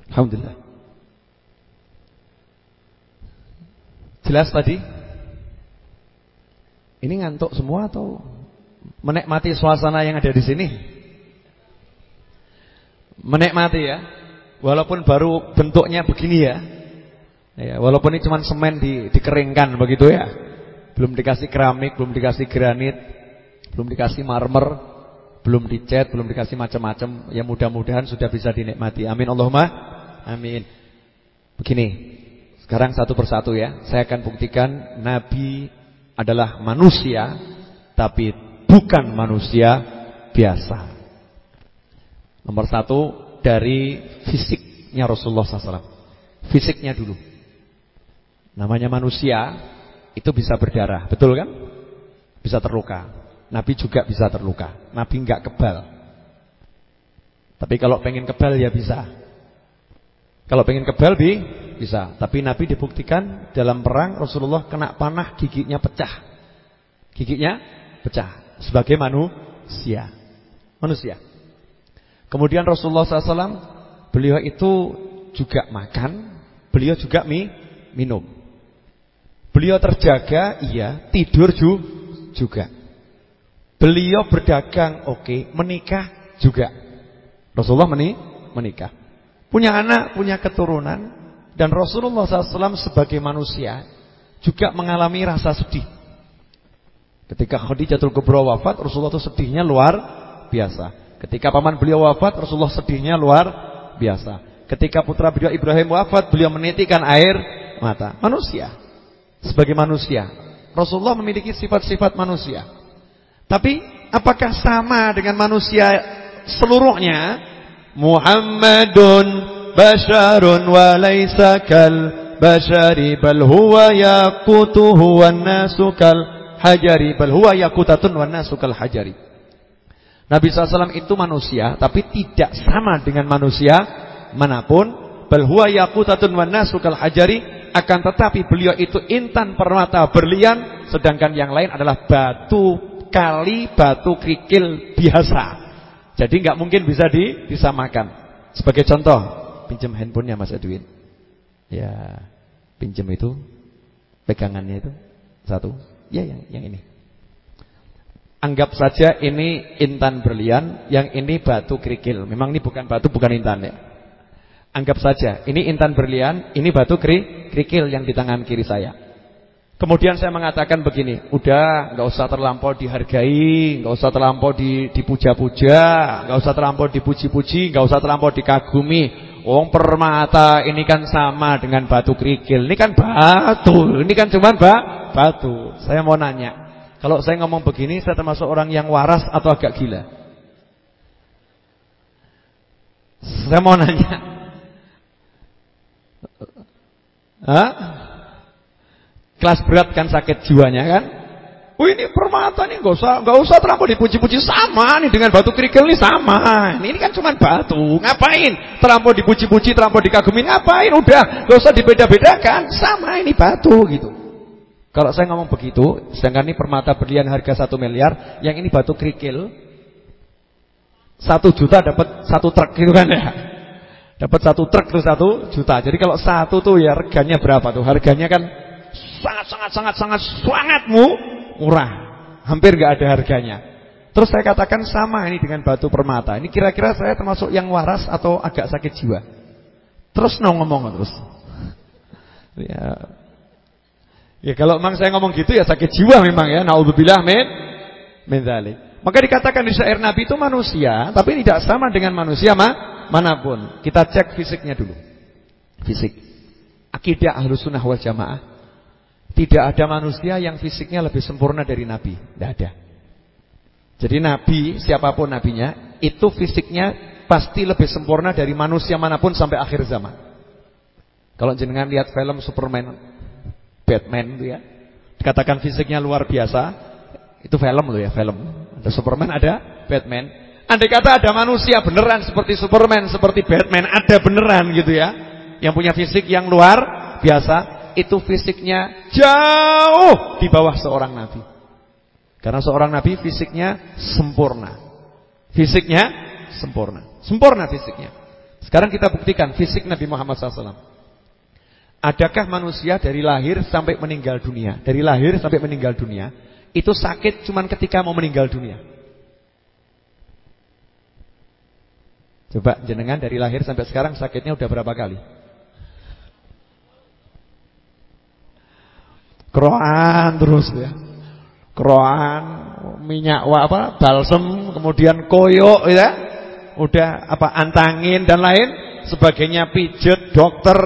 Alhamdulillah. Jelas tadi? Ini ngantuk semua atau menikmati suasana yang ada di sini? Menikmati ya. Walaupun baru bentuknya begini ya. Ya, walaupun ini cuma semen di, dikeringkan begitu ya. Belum dikasih keramik, belum dikasih granit, belum dikasih marmer, belum dicat, belum dikasih macam-macam. Ya mudah-mudahan sudah bisa dinikmati. Amin Allahumma Amin. Begini, sekarang satu persatu ya. Saya akan buktikan Nabi adalah manusia, tapi bukan manusia biasa. Nomor satu dari fisiknya Rasulullah SAW. Fisiknya dulu. Namanya manusia itu bisa berdarah, betul kan? Bisa terluka. Nabi juga bisa terluka. Nabi enggak kebal. Tapi kalau pengen kebal ya bisa. Kalau pengen kebal bi bisa, tapi Nabi dibuktikan dalam perang Rasulullah kena panah giginya pecah. Giginya pecah sebagai manusia. Manusia. Kemudian Rasulullah SAW beliau itu juga makan, beliau juga mi, minum. Beliau terjaga, iya, tidur ju, juga. Beliau berdagang, oke, okay, menikah juga. Rasulullah meni, menikah. Punya anak, punya keturunan Dan Rasulullah SAW sebagai manusia Juga mengalami rasa sedih. Ketika Khadijatul Kubra wafat Rasulullah itu sedihnya luar biasa. Ketika paman beliau wafat Rasulullah sedihnya luar biasa. Ketika putra beliau Ibrahim wafat Beliau menitikan air mata. Manusia. Sebagai manusia. Rasulullah memiliki sifat-sifat manusia. Tapi apakah sama dengan manusia seluruhnya Bal huwa yaqutuhu wan nasu kal hajari bal huwa yaqutatun wan nasu kal hajari. Nabi SAW itu manusia tapi tidak sama dengan manusia mana pun. Bal huwa yaqutatun wan nasu hajari akan tetapi beliau itu intan permata berlian sedangkan yang lain adalah batu kali batu kerikil biasa jadi nggak mungkin bisa di, disamakan. Sebagai contoh, pinjam handphonenya Mas Edwin. Ya, pinjam itu pegangannya itu satu. Ya yang yang ini. Anggap saja ini intan berlian, yang ini batu kerikil. Memang ini bukan batu, bukan intan ya. Anggap saja ini intan berlian, ini batu keri, kerikil yang di tangan kiri saya. Kemudian saya mengatakan begini, udah nggak usah terlampau dihargai, nggak usah terlampau dipuja-puja, nggak usah terlampau dipuji-puji, nggak usah terlampau dikagumi. Wong permata ini kan sama dengan batu kerikil. Ini kan batu, ini kan cuma ba batu. Saya mau nanya, kalau saya ngomong begini saya termasuk orang yang waras atau agak gila? Saya mau nanya. Hah? Kelas berat kan sakit jiwanya kan? Oh ini permata nih nggak usah nggak usah terlalu dipuji-puji sama nih dengan batu kerikil nih sama. Ini, ini kan cuma batu. Ngapain? Terlampau dipuji-puji, terlampau dikagumi ngapain? Udah nggak usah dibeda-bedakan. Sama ini batu gitu. Kalau saya ngomong begitu, sedangkan ini permata berlian harga satu miliar, yang ini batu kerikil satu juta dapat satu truk gitu kan ya. Dapat satu truk tuh satu juta. Jadi kalau satu tuh ya reganya berapa tuh? Harganya kan sangat sangat sangat sangat sangat murah. Hampir nggak ada harganya. Terus saya katakan sama ini dengan batu permata. Ini kira-kira saya termasuk yang waras atau agak sakit jiwa. Terus no ngomong terus. [laughs] Ya. Ya kalau memang saya ngomong gitu ya sakit jiwa memang ya. Nauzubillah min min dzalik. Maka dikatakan di syair Nabi itu manusia, tapi tidak sama dengan manusia ma mana pun. Kita cek fisiknya dulu. Fisik. Akidah Ahlus Sunnah wal Jamaah. Tidak ada manusia yang fisiknya lebih sempurna dari Nabi. Tidak ada. Jadi Nabi, siapa pun nabinya, itu fisiknya pasti lebih sempurna dari manusia mana pun sampai akhir zaman. Kalau jenengan lihat film Superman, Batman itu ya, dikatakan fisiknya luar biasa, itu film loh ya, film. Ada Superman, ada Batman. Andai kata ada manusia beneran seperti Superman, seperti Batman, ada beneran gitu ya, yang punya fisik yang luar biasa, itu fisiknya jauh di bawah seorang nabi. Karena seorang nabi fisiknya sempurna. Fisiknya sempurna. Sempurna fisiknya. Sekarang kita buktikan fisik Nabi Muhammad SAW. Adakah manusia dari lahir sampai meninggal dunia? Dari lahir sampai meninggal dunia itu sakit cuman ketika mau meninggal dunia. Coba jenengan dari lahir sampai sekarang sakitnya udah berapa kali? Keroan terus ya. Keroan, minyak apa? Balsem, kemudian koyok ya. Udah apa antangin dan lain sebagainya pijet, dokter,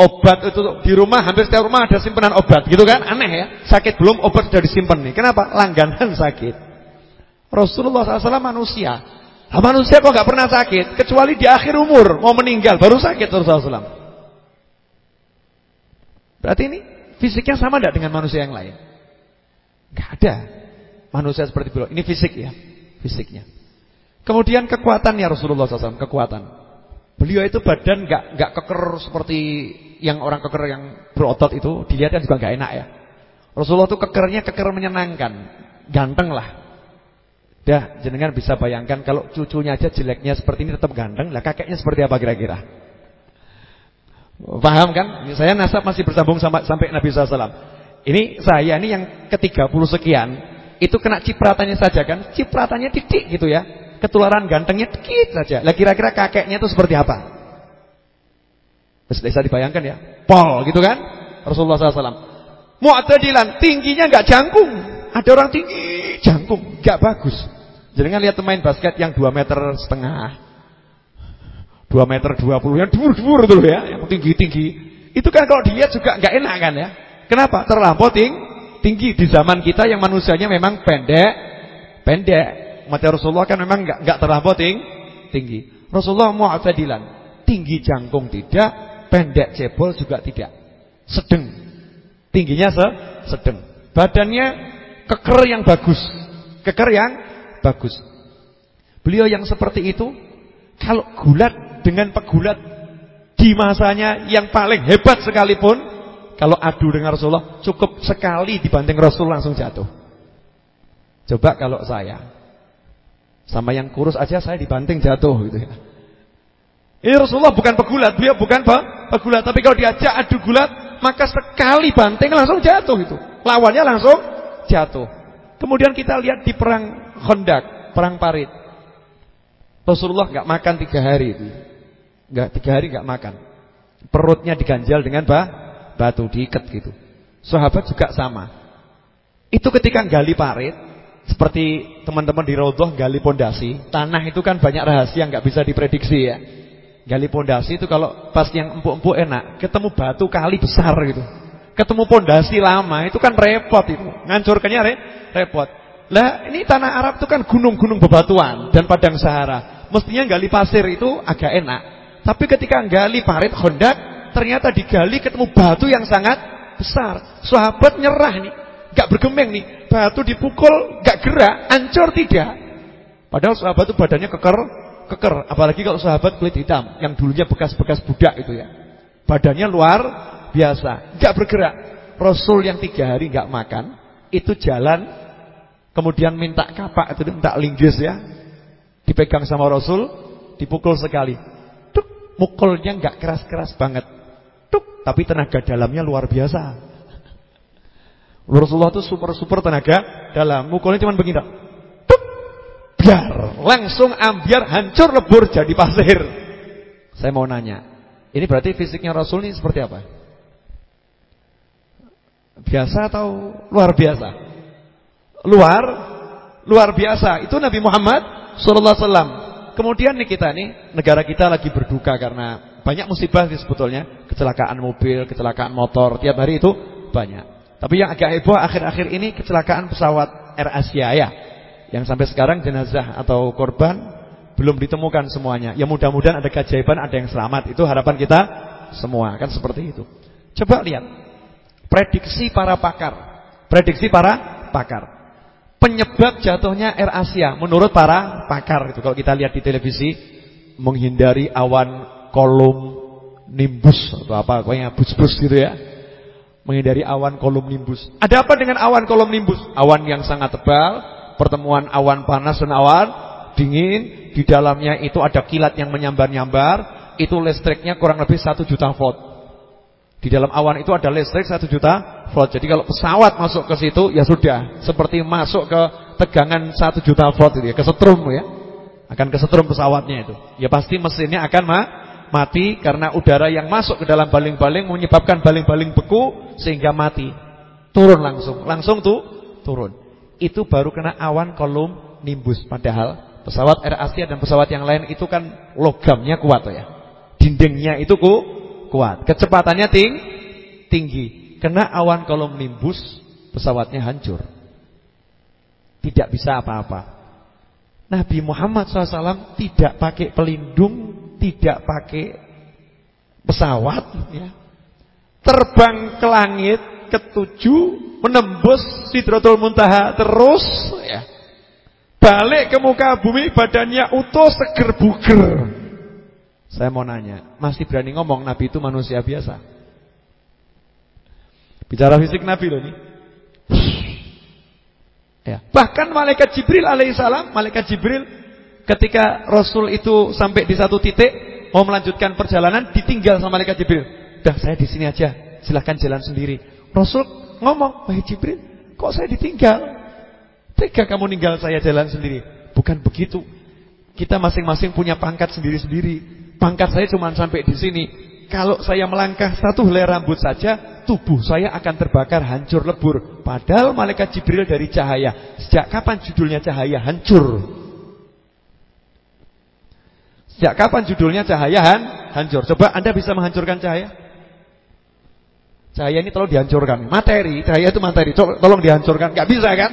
obat itu di rumah hampir setiap rumah ada simpanan obat gitu kan aneh ya sakit belum obat sudah disimpan nih kenapa langganan sakit Rasulullah SAW manusia nah, manusia kok nggak pernah sakit kecuali di akhir umur mau meninggal baru sakit Rasulullah SAW berarti ini fisiknya sama tidak dengan manusia yang lain nggak ada manusia seperti beliau ini fisik ya fisiknya kemudian kekuatannya Rasulullah SAW kekuatan Beliau itu badan nggak nggak keker seperti yang orang keker yang berotot itu, dilihat kan juga nggak enak ya. Rasulullah itu kekernya keker menyenangkan, ganteng lah. Dah, jenengan bisa bayangkan kalau cucunya aja jeleknya seperti ini tetap ganteng, lah kakeknya seperti apa kira-kira? Paham kan? Saya nasab masih bersambung sampai sampai Nabi SAW. Ini saya ini yang ke-30 sekian, itu kena cipratannya saja kan? Cipratannya titik gitu ya ketularan gantengnya dikit saja. Lah kira-kira kakeknya itu seperti apa? Bisa dibayangkan ya. Pol gitu kan? Rasulullah SAW. Mu'tadilan, tingginya nggak jangkung. Ada orang tinggi, jangkung, nggak bagus. Jadi kan lihat pemain basket yang 2 meter setengah. 2 meter 20 yang dur-dur tuh ya, yang tinggi-tinggi. Itu kan kalau dilihat juga nggak enak kan ya. Kenapa? Terlampau ting tinggi di zaman kita yang manusianya memang pendek, pendek. Mati Rasulullah kan memang enggak enggak terlampau ting, tinggi. Rasulullah mu'tadilan. Tinggi jangkung tidak, pendek cebol juga tidak. Sedang. Tingginya se sedang. Badannya keker yang bagus. Keker yang bagus. Beliau yang seperti itu kalau gulat dengan pegulat di masanya yang paling hebat sekalipun kalau adu dengan Rasulullah cukup sekali dibanting Rasul langsung jatuh. Coba kalau saya sama yang kurus aja saya dibanting jatuh gitu ya. Ini Rasulullah bukan pegulat, beliau bukan apa? pegulat, tapi kalau diajak adu gulat, maka sekali banting langsung jatuh itu. Lawannya langsung jatuh. Kemudian kita lihat di perang Khandaq, perang Parit. Rasulullah nggak makan tiga hari itu. Nggak tiga hari nggak makan. Perutnya diganjal dengan bah, batu diikat gitu. Sahabat juga sama. Itu ketika gali parit, seperti teman-teman di Raudhah gali pondasi, tanah itu kan banyak rahasia nggak bisa diprediksi ya. Gali pondasi itu kalau pas yang empuk-empuk enak, ketemu batu kali besar gitu. Ketemu pondasi lama itu kan repot itu. Ngancurkannya re repot. Lah ini tanah Arab itu kan gunung-gunung bebatuan dan padang Sahara. Mestinya gali pasir itu agak enak. Tapi ketika gali parit Honda ternyata digali ketemu batu yang sangat besar. Sahabat nyerah nih, gak bergemeng nih batu dipukul gak gerak, ancur tidak. Padahal sahabat itu badannya keker, keker. Apalagi kalau sahabat kulit hitam yang dulunya bekas-bekas budak itu ya. Badannya luar biasa, gak bergerak. Rasul yang tiga hari gak makan, itu jalan, kemudian minta kapak itu minta linggis ya, dipegang sama Rasul, dipukul sekali. Tuk, mukulnya gak keras-keras banget. Tuk, tapi tenaga dalamnya luar biasa. Rasulullah itu super-super tenaga dalam. Mukulnya cuma begini. Tup, biar. Langsung ambiar hancur lebur jadi pasir. Saya mau nanya. Ini berarti fisiknya Rasul ini seperti apa? Biasa atau luar biasa? Luar luar biasa. Itu Nabi Muhammad sallallahu alaihi. Kemudian nih kita nih, negara kita lagi berduka karena banyak musibah sih sebetulnya, kecelakaan mobil, kecelakaan motor, tiap hari itu banyak. Tapi yang agak heboh akhir-akhir ini kecelakaan pesawat Air Asia ya. Yang sampai sekarang jenazah atau korban belum ditemukan semuanya. Ya mudah-mudahan ada keajaiban, ada yang selamat. Itu harapan kita semua, kan seperti itu. Coba lihat prediksi para pakar. Prediksi para pakar. Penyebab jatuhnya Air Asia menurut para pakar itu kalau kita lihat di televisi menghindari awan kolom nimbus atau apa pokoknya bus-bus gitu ya menghindari awan kolumnimbus. Ada apa dengan awan kolumnimbus? Awan yang sangat tebal, pertemuan awan panas dan awan dingin, di dalamnya itu ada kilat yang menyambar-nyambar, itu listriknya kurang lebih 1 juta volt. Di dalam awan itu ada listrik 1 juta volt. Jadi kalau pesawat masuk ke situ ya sudah seperti masuk ke tegangan 1 juta volt itu ya, kesetrum ya. Akan kesetrum pesawatnya itu. Ya pasti mesinnya akan ma mati karena udara yang masuk ke dalam baling-baling menyebabkan baling-baling beku sehingga mati. Turun langsung, langsung tuh turun. Itu baru kena awan kolom nimbus padahal pesawat Air Asia dan pesawat yang lain itu kan logamnya kuat ya. Dindingnya itu ku, kuat, kecepatannya ting, tinggi. Kena awan kolom nimbus pesawatnya hancur. Tidak bisa apa-apa. Nabi Muhammad SAW tidak pakai pelindung tidak pakai pesawat ya. Terbang ke langit ketujuh menembus Sidratul Muntaha terus ya. Balik ke muka bumi badannya utuh seger buger. Saya mau nanya, masih berani ngomong Nabi itu manusia biasa? Bicara fisik Nabi loh ini. [laughs] Ya. Bahkan malaikat Jibril alaihissalam, malaikat Jibril Ketika Rasul itu sampai di satu titik mau melanjutkan perjalanan, ditinggal sama malaikat Jibril. Dah saya di sini aja, silahkan jalan sendiri. Rasul ngomong, wahai Jibril, kok saya ditinggal? Tega kamu ninggal saya jalan sendiri. Bukan begitu. Kita masing-masing punya pangkat sendiri-sendiri. Pangkat saya cuma sampai di sini. Kalau saya melangkah satu helai rambut saja, tubuh saya akan terbakar hancur lebur. Padahal malaikat Jibril dari cahaya. Sejak kapan judulnya cahaya hancur? Sejak kapan judulnya cahaya han, hancur? Coba Anda bisa menghancurkan cahaya? Cahaya ini tolong dihancurkan. Materi, cahaya itu materi. Tolong dihancurkan. Gak bisa kan?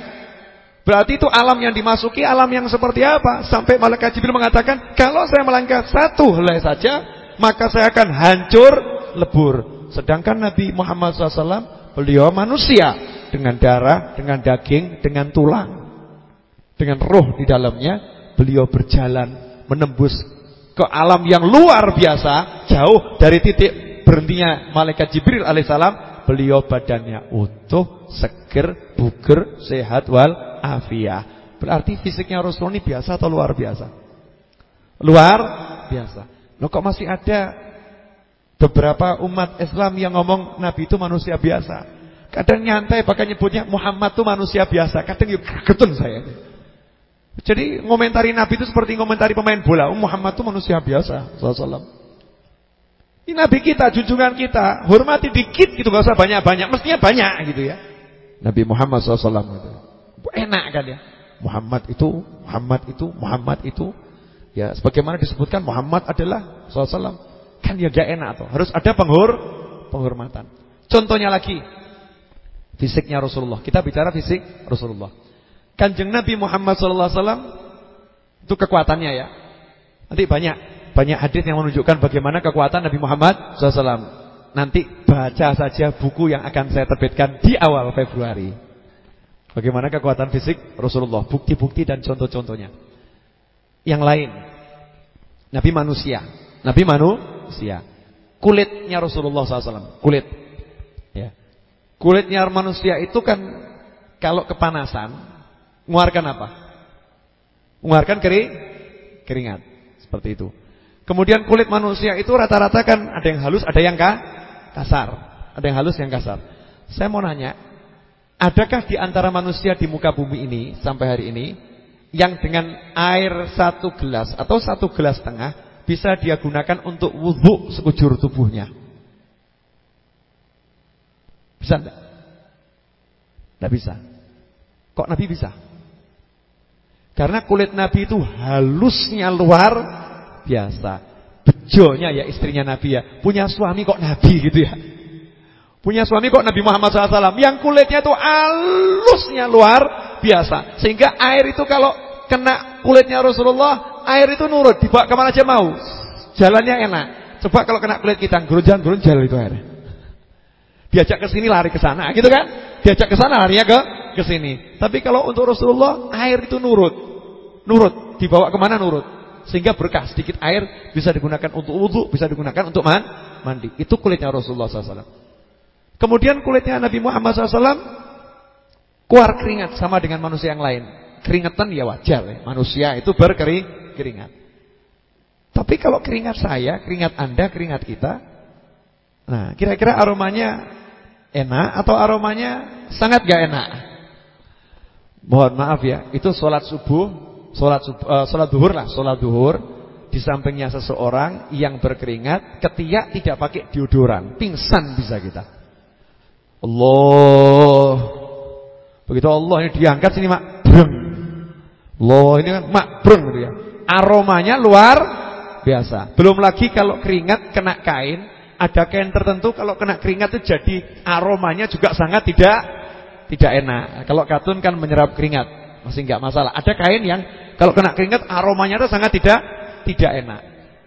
Berarti itu alam yang dimasuki alam yang seperti apa? Sampai malaikat Jibril mengatakan, kalau saya melangkah satu helai saja, maka saya akan hancur lebur. Sedangkan Nabi Muhammad SAW, beliau manusia dengan darah, dengan daging, dengan tulang, dengan roh di dalamnya, beliau berjalan menembus ke alam yang luar biasa, jauh dari titik berhentinya malaikat Jibril alaihissalam, beliau badannya utuh, seger, buger, sehat wal afiah. Berarti fisiknya Rasul ini biasa atau luar biasa? Luar biasa. Loh kok masih ada beberapa umat Islam yang ngomong Nabi itu manusia biasa. Kadang nyantai bahkan nyebutnya Muhammad itu manusia biasa. Kadang yuk ketun saya. Jadi ngomentari Nabi itu seperti ngomentari pemain bola. Oh, Muhammad itu manusia biasa, sallallahu Ini Nabi kita, junjungan kita, hormati dikit gitu, gak usah banyak-banyak, mestinya banyak gitu ya. Nabi Muhammad SAW gitu. Enak kan ya. Muhammad itu, Muhammad itu, Muhammad itu. Ya, sebagaimana disebutkan Muhammad adalah SAW. Kan ya gak enak tuh. Harus ada penghor, penghormatan. Contohnya lagi, fisiknya Rasulullah. Kita bicara fisik Rasulullah. Kanjeng Nabi Muhammad SAW itu kekuatannya ya. Nanti banyak banyak hadis yang menunjukkan bagaimana kekuatan Nabi Muhammad SAW. Nanti baca saja buku yang akan saya terbitkan di awal Februari. Bagaimana kekuatan fisik Rasulullah, bukti-bukti dan contoh-contohnya. Yang lain, Nabi manusia, Nabi manusia. Kulitnya Rasulullah SAW, kulit. Ya. Kulitnya manusia itu kan kalau kepanasan Mengeluarkan apa? Mengeluarkan keri, keringat. Seperti itu. Kemudian kulit manusia itu rata-rata kan ada yang halus, ada yang kasar. Ada yang halus, yang kasar. Saya mau nanya, Adakah di antara manusia di muka bumi ini sampai hari ini yang dengan air satu gelas atau satu gelas tengah bisa dia gunakan untuk wudhu sekujur tubuhnya? Bisa enggak? Tidak bisa. Kok Nabi bisa? Karena kulit Nabi itu halusnya luar biasa. Bejonya ya istrinya Nabi ya. Punya suami kok Nabi gitu ya. Punya suami kok Nabi Muhammad SAW. Yang kulitnya itu halusnya luar biasa. Sehingga air itu kalau kena kulitnya Rasulullah. Air itu nurut. Dibawa ke mana aja mau. Jalannya enak. Coba kalau kena kulit kita. Gerunjang-gerunjang itu air. Diajak ke sini lari ke sana, gitu kan? Diajak ke sana larinya ke ke sini. Tapi kalau untuk Rasulullah air itu nurut. Nurut, dibawa ke mana nurut. Sehingga berkah sedikit air bisa digunakan untuk wudhu, bisa digunakan untuk man, mandi. Itu kulitnya Rasulullah SAW. Kemudian kulitnya Nabi Muhammad SAW keluar keringat sama dengan manusia yang lain. Keringatan ya wajar ya. Manusia itu berkering keringat. Tapi kalau keringat saya, keringat Anda, keringat kita, nah kira-kira aromanya enak atau aromanya sangat gak enak? Mohon maaf ya, itu sholat subuh, sholat subuh, uh, sholat duhur lah, sholat duhur di sampingnya seseorang yang berkeringat, ketiak tidak pakai deodoran, pingsan bisa kita. Allah, begitu Allah ini diangkat sini mak, breng. Allah ini kan mak breng gitu ya. Aromanya luar biasa. Belum lagi kalau keringat kena kain, ada kain tertentu kalau kena keringat itu jadi aromanya juga sangat tidak tidak enak. Kalau katun kan menyerap keringat, masih enggak masalah. Ada kain yang kalau kena keringat aromanya itu sangat tidak tidak enak.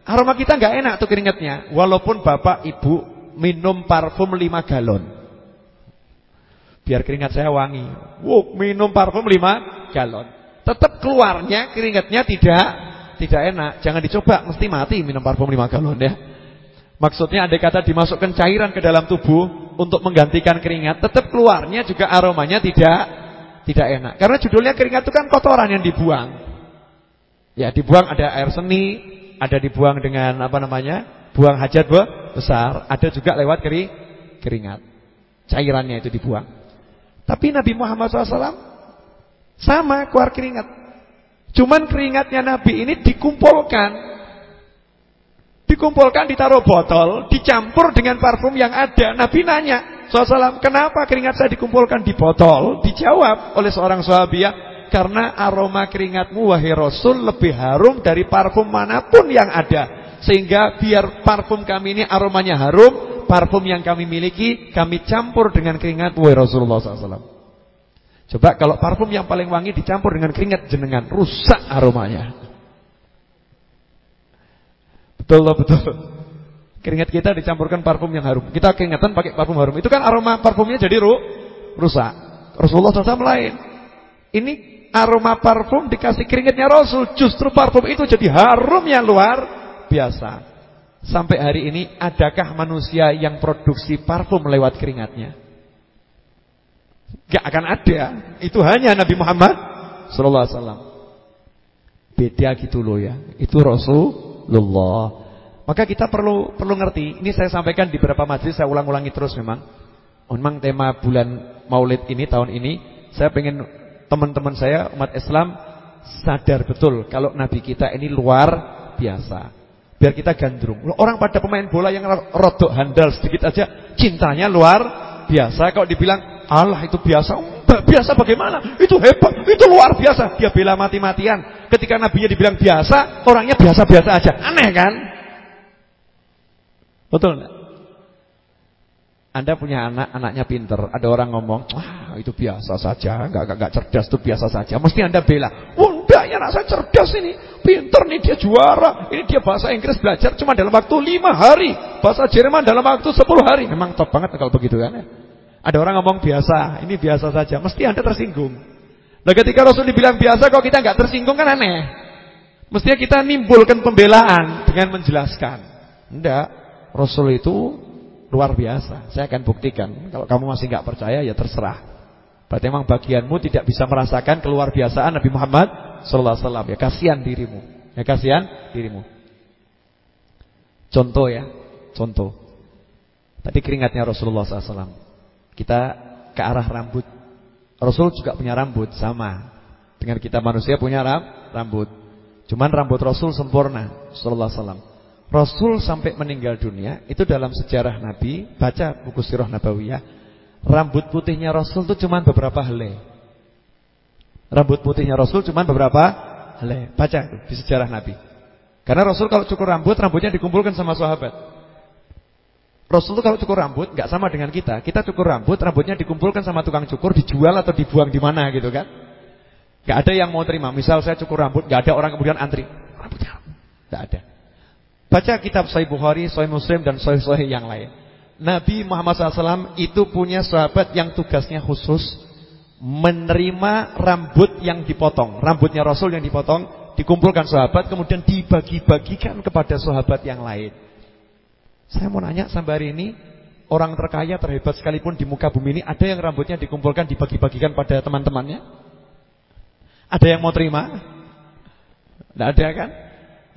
Aroma kita enggak enak tuh keringatnya, walaupun bapak ibu minum parfum 5 galon. Biar keringat saya wangi. Wow, minum parfum 5 galon. Tetap keluarnya keringatnya tidak tidak enak. Jangan dicoba, mesti mati minum parfum 5 galon ya. Maksudnya ada kata dimasukkan cairan ke dalam tubuh untuk menggantikan keringat, tetap keluarnya juga aromanya tidak tidak enak. Karena judulnya keringat itu kan kotoran yang dibuang. Ya, dibuang ada air seni, ada dibuang dengan apa namanya? buang hajat besar, ada juga lewat keri, keringat. Cairannya itu dibuang. Tapi Nabi Muhammad SAW sama keluar keringat. Cuman keringatnya Nabi ini dikumpulkan Dikumpulkan, ditaruh botol, dicampur dengan parfum yang ada. Nabi nanya, SAW, kenapa keringat saya dikumpulkan di botol? Dijawab oleh seorang sahabiah, karena aroma keringatmu wahai Rasul lebih harum dari parfum mana pun yang ada. Sehingga biar parfum kami ini aromanya harum, parfum yang kami miliki, kami campur dengan keringat wahai Rasulullah SAW. Coba kalau parfum yang paling wangi dicampur dengan keringat jenengan, rusak aromanya. Betul betul. Keringat kita dicampurkan parfum yang harum. Kita keringatan pakai parfum harum. Itu kan aroma parfumnya jadi ru rusak. Rasulullah SAW lain. Ini aroma parfum dikasih keringatnya Rasul. Justru parfum itu jadi harum yang luar biasa. Sampai hari ini adakah manusia yang produksi parfum lewat keringatnya? Gak akan ada. Itu hanya Nabi Muhammad sallallahu alaihi wasallam. Beda gitu loh ya. Itu Rasulullah. Maka kita perlu perlu ngerti. Ini saya sampaikan di beberapa majelis, saya ulang-ulangi terus memang. Memang tema bulan Maulid ini tahun ini, saya pengen teman-teman saya umat Islam sadar betul kalau Nabi kita ini luar biasa. Biar kita gandrung. Orang pada pemain bola yang rodok handal sedikit aja cintanya luar biasa. Kalau dibilang Allah itu biasa, biasa bagaimana? Itu hebat, itu luar biasa. Dia bela mati-matian. Ketika nabinya dibilang biasa, orangnya biasa-biasa aja. Aneh kan? Betul enggak? Anda punya anak, anaknya pinter. Ada orang ngomong, wah itu biasa saja, enggak, enggak, enggak cerdas itu biasa saja. Mesti Anda bela, wah enggak ya anak saya cerdas ini. Pinter nih dia juara. Ini dia bahasa Inggris belajar cuma dalam waktu lima hari. Bahasa Jerman dalam waktu sepuluh hari. Memang top banget kalau begitu kan ya. Ada orang ngomong biasa, ini biasa saja. Mesti Anda tersinggung. Nah ketika Rasul dibilang biasa kok kita enggak tersinggung kan aneh. Mestinya kita nimbulkan pembelaan dengan menjelaskan. Enggak. Rasul itu luar biasa. Saya akan buktikan. Kalau kamu masih nggak percaya ya terserah. Berarti memang bagianmu tidak bisa merasakan keluar biasaan Nabi Muhammad sallallahu alaihi wasallam. Ya kasihan dirimu. Ya kasihan dirimu. Contoh ya, contoh. Tadi keringatnya Rasulullah SAW. Kita ke arah rambut. Rasul juga punya rambut sama dengan kita manusia punya rambut. Cuman rambut Rasul sempurna sallallahu alaihi wasallam. Rasul sampai meninggal dunia itu dalam sejarah Nabi, baca buku Sirah Nabawiyah, rambut putihnya Rasul itu cuma beberapa helai. Rambut putihnya Rasul cuma beberapa helai. Baca di sejarah Nabi. Karena Rasul kalau cukur rambut, rambutnya dikumpulkan sama sahabat. Rasul itu kalau cukur rambut nggak sama dengan kita. Kita cukur rambut, rambutnya dikumpulkan sama tukang cukur, dijual atau dibuang di mana gitu kan? Gak ada yang mau terima. Misal saya cukur rambut, gak ada orang kemudian antri. Rambutnya, gak ada. Baca kitab Sahih Bukhari, Sahih Muslim dan Sahih-Sahih yang lain. Nabi Muhammad SAW itu punya sahabat yang tugasnya khusus menerima rambut yang dipotong. Rambutnya Rasul yang dipotong, dikumpulkan sahabat, kemudian dibagi-bagikan kepada sahabat yang lain. Saya mau nanya sampai hari ini, orang terkaya terhebat sekalipun di muka bumi ini, ada yang rambutnya dikumpulkan, dibagi-bagikan pada teman-temannya? Ada yang mau terima? Tidak ada kan?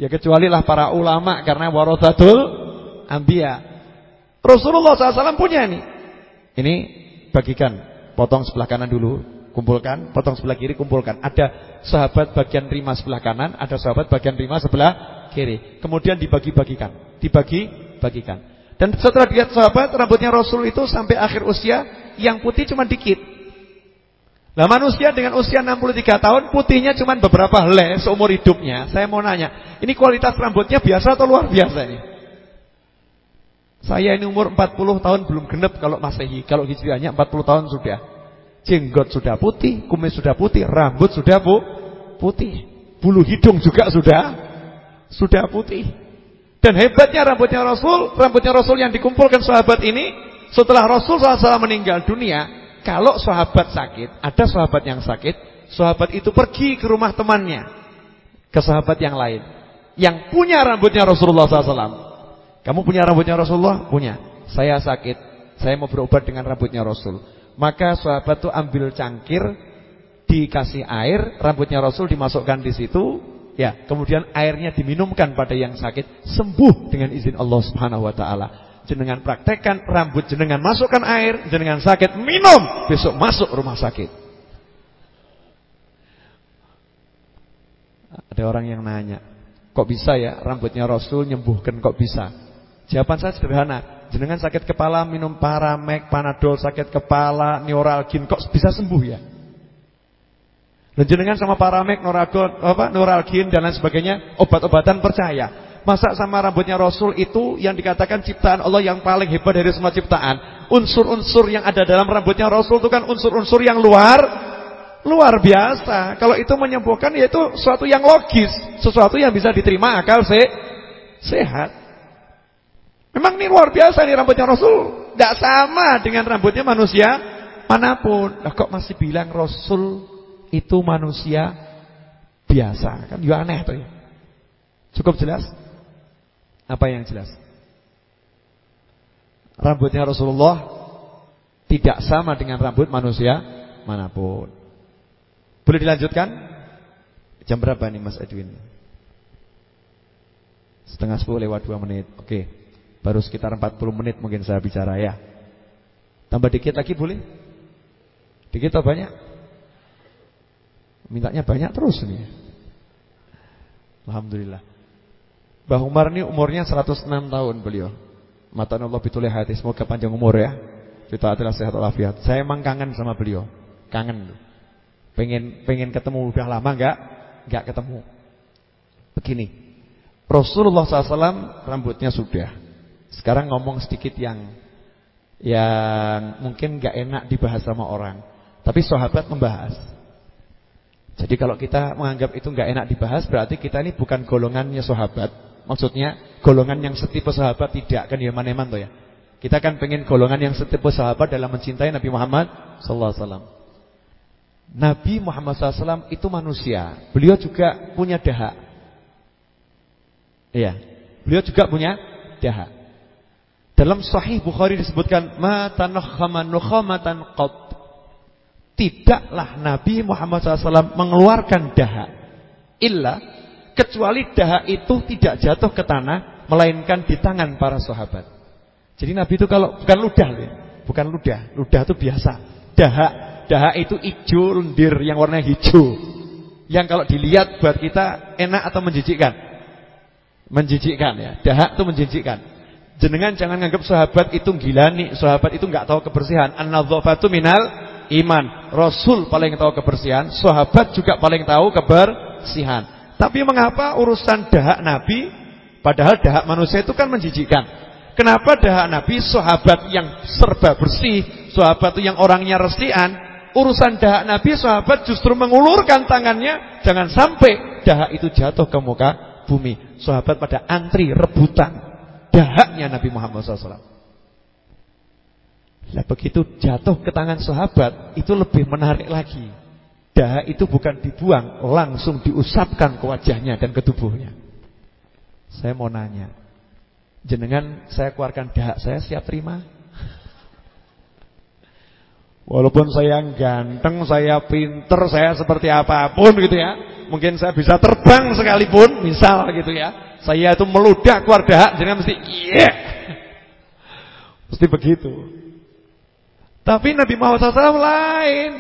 Ya kecuali lah para ulama karena warathatul anbiya. Rasulullah SAW punya ini. Ini bagikan, potong sebelah kanan dulu, kumpulkan, potong sebelah kiri, kumpulkan. Ada sahabat bagian terima sebelah kanan, ada sahabat bagian terima sebelah kiri. Kemudian dibagi-bagikan, dibagi-bagikan. Dan setelah lihat sahabat, rambutnya Rasul itu sampai akhir usia yang putih cuma dikit. Nah manusia dengan usia 63 tahun putihnya cuma beberapa helai seumur hidupnya. Saya mau nanya, ini kualitas rambutnya biasa atau luar biasa ini? Saya ini umur 40 tahun belum genep kalau Masehi, kalau Hijriahnya 40 tahun sudah. Jenggot sudah putih, kumis sudah putih, rambut sudah bu putih. Bulu hidung juga sudah sudah putih. Dan hebatnya rambutnya Rasul, rambutnya Rasul yang dikumpulkan sahabat ini setelah Rasul SAW meninggal dunia, kalau sahabat sakit, ada sahabat yang sakit, sahabat itu pergi ke rumah temannya, ke sahabat yang lain, yang punya rambutnya Rasulullah SAW. Kamu punya rambutnya Rasulullah? Punya. Saya sakit, saya mau berobat dengan rambutnya Rasul. Maka sahabat itu ambil cangkir, dikasih air, rambutnya Rasul dimasukkan di situ, ya, kemudian airnya diminumkan pada yang sakit, sembuh dengan izin Allah Subhanahu wa taala jenengan praktekkan, rambut jenengan masukkan air, jenengan sakit, minum, besok masuk rumah sakit. Ada orang yang nanya, kok bisa ya rambutnya Rasul nyembuhkan kok bisa? Jawaban saya sederhana, jenengan sakit kepala minum paramek, panadol, sakit kepala, neuralgin kok bisa sembuh ya? Dan jenengan sama paramek, neuralgin, apa, neuralgin dan lain sebagainya, obat-obatan percaya. Masa sama rambutnya Rasul itu yang dikatakan ciptaan Allah yang paling hebat dari semua ciptaan. Unsur-unsur yang ada dalam rambutnya Rasul itu kan unsur-unsur yang luar luar biasa. Kalau itu menyembuhkan yaitu sesuatu yang logis, sesuatu yang bisa diterima akal se sehat. Memang ini luar biasa nih rambutnya Rasul. Gak sama dengan rambutnya manusia mana pun. Lah kok masih bilang Rasul itu manusia biasa? Kan juga aneh tuh ya. Cukup jelas? Apa yang jelas? Rambutnya Rasulullah tidak sama dengan rambut manusia mana pun. Boleh dilanjutkan? Jam berapa nih Mas Edwin? Setengah sepuluh lewat dua menit. Oke. Baru sekitar 40 menit mungkin saya bicara ya. Tambah dikit lagi boleh? Dikit atau banyak? Mintanya banyak terus nih. Alhamdulillah. Mbah Umar ini umurnya 106 tahun beliau. Mata Allah bitulih hati, semoga panjang umur ya. Kita adalah sehat walafiat. Saya emang kangen sama beliau. Kangen. Pengen pengen ketemu udah lama enggak? Enggak ketemu. Begini. Rasulullah SAW rambutnya sudah. Sekarang ngomong sedikit yang yang mungkin enggak enak dibahas sama orang. Tapi sahabat membahas. Jadi kalau kita menganggap itu enggak enak dibahas berarti kita ini bukan golongannya sahabat Maksudnya golongan yang setipe sahabat tidak kan ya maneman tuh ya. Kita kan pengen golongan yang setipe sahabat dalam mencintai Nabi Muhammad sallallahu alaihi wasallam. Nabi Muhammad SAW itu manusia. Beliau juga punya dahak. Iya. Beliau juga punya dahak. Dalam Sahih Bukhari disebutkan ma tanakhama nukhamatan qat. Tidaklah Nabi Muhammad SAW mengeluarkan dahak illa kecuali dahak itu tidak jatuh ke tanah melainkan di tangan para sahabat. Jadi Nabi itu kalau bukan ludah ya, bukan ludah, ludah itu biasa. Dahak, Dahak itu hijau lendir yang warnanya hijau. Yang kalau dilihat buat kita enak atau menjijikkan? Menjijikkan ya. Dahak itu menjijikkan. Jenengan jangan nganggap sahabat itu gila nih, sahabat itu nggak tahu kebersihan. An-nadzafatu minal iman. Rasul paling tahu kebersihan, sahabat juga paling tahu kebersihan. Tapi mengapa urusan dahak Nabi padahal dahak manusia itu kan menjijikkan? Kenapa dahak Nabi sahabat yang serba bersih, sahabat yang orangnya resian, urusan dahak Nabi sahabat justru mengulurkan tangannya jangan sampai dahak itu jatuh ke muka bumi. Sahabat pada antri rebutan dahaknya Nabi Muhammad SAW. Nah begitu jatuh ke tangan sahabat itu lebih menarik lagi. Dahak itu bukan dibuang, langsung diusapkan ke wajahnya dan ke tubuhnya. Saya mau nanya, jenengan saya keluarkan dahak saya siap terima? Walaupun saya ganteng, saya pinter, saya seperti apa pun gitu ya. Mungkin saya bisa terbang sekalipun, misal gitu ya. Saya itu meludah keluar dahak jangan mesti iya. Mesti begitu. Tapi Nabi Muhammad SAW lain.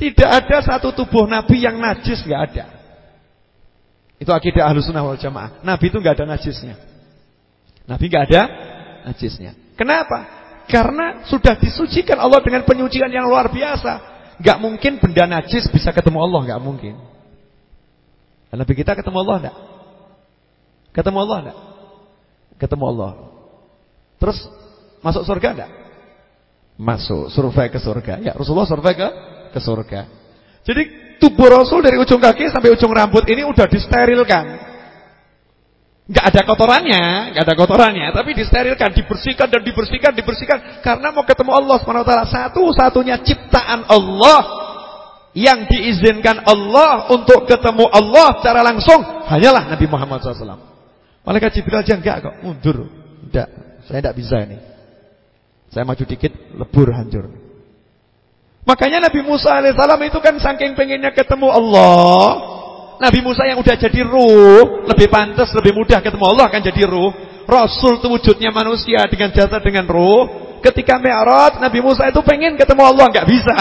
Tidak ada satu tubuh Nabi yang najis, nggak ada. Itu akidah Ahlus Sunnah wal Jamaah. Nabi itu nggak ada najisnya. Nabi nggak ada najisnya. Kenapa? Karena sudah disucikan Allah dengan penyucian yang luar biasa. Gak mungkin benda najis bisa ketemu Allah, gak mungkin. Nabi kita ketemu Allah enggak? Ketemu Allah enggak? Ketemu Allah. Terus masuk surga enggak? Masuk, survei ke surga. Ya, Rasulullah survei ke ke surga. Jadi tubuh Rasul dari ujung kaki sampai ujung rambut ini udah disterilkan. Enggak ada kotorannya, enggak ada kotorannya, tapi disterilkan, dibersihkan dan dibersihkan, dibersihkan karena mau ketemu Allah Swt. Satu-satunya ciptaan Allah yang diizinkan Allah untuk ketemu Allah secara langsung hanyalah Nabi Muhammad SAW. Malaikat Jibril aja enggak kok, mundur. Enggak, saya enggak bisa ini. Saya maju dikit, lebur hancur. Makanya Nabi Musa alaihissalam itu kan saking pengennya ketemu Allah. Nabi Musa yang udah jadi ruh, lebih pantas, lebih mudah ketemu Allah akan jadi ruh. Rasul itu wujudnya manusia dengan jasa dengan ruh. Ketika Mi'raj, Nabi Musa itu pengen ketemu Allah, enggak bisa,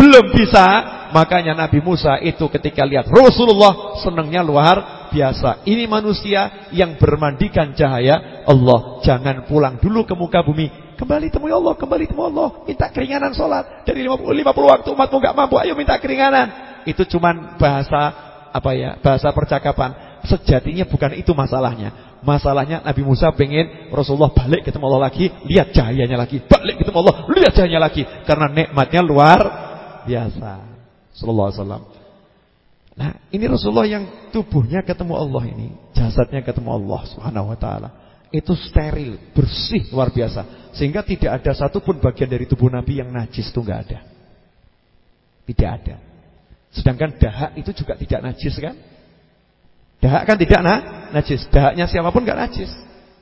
belum bisa. Makanya Nabi Musa itu ketika lihat Rasulullah senangnya luar biasa. Ini manusia yang bermandikan cahaya Allah. Jangan pulang dulu ke muka bumi. Kembali temui Allah, kembali temui Allah. Minta keringanan sholat. Dari 50, 50 waktu umatmu gak mampu, ayo minta keringanan. Itu cuman bahasa apa ya? Bahasa percakapan. Sejatinya bukan itu masalahnya. Masalahnya Nabi Musa pengen Rasulullah balik ketemu Allah lagi, lihat cahayanya lagi. Balik ketemu Allah, lihat cahayanya lagi. Karena nikmatnya luar biasa. Sallallahu alaihi wasallam. Nah, ini Rasulullah yang tubuhnya ketemu Allah ini, jasadnya ketemu Allah Subhanahu wa taala. Itu steril, bersih luar biasa. Sehingga tidak ada satupun bagian dari tubuh Nabi yang najis itu enggak ada. Tidak ada. Sedangkan dahak itu juga tidak najis kan? Dahak kan tidak nah, najis. Dahaknya siapa pun enggak najis.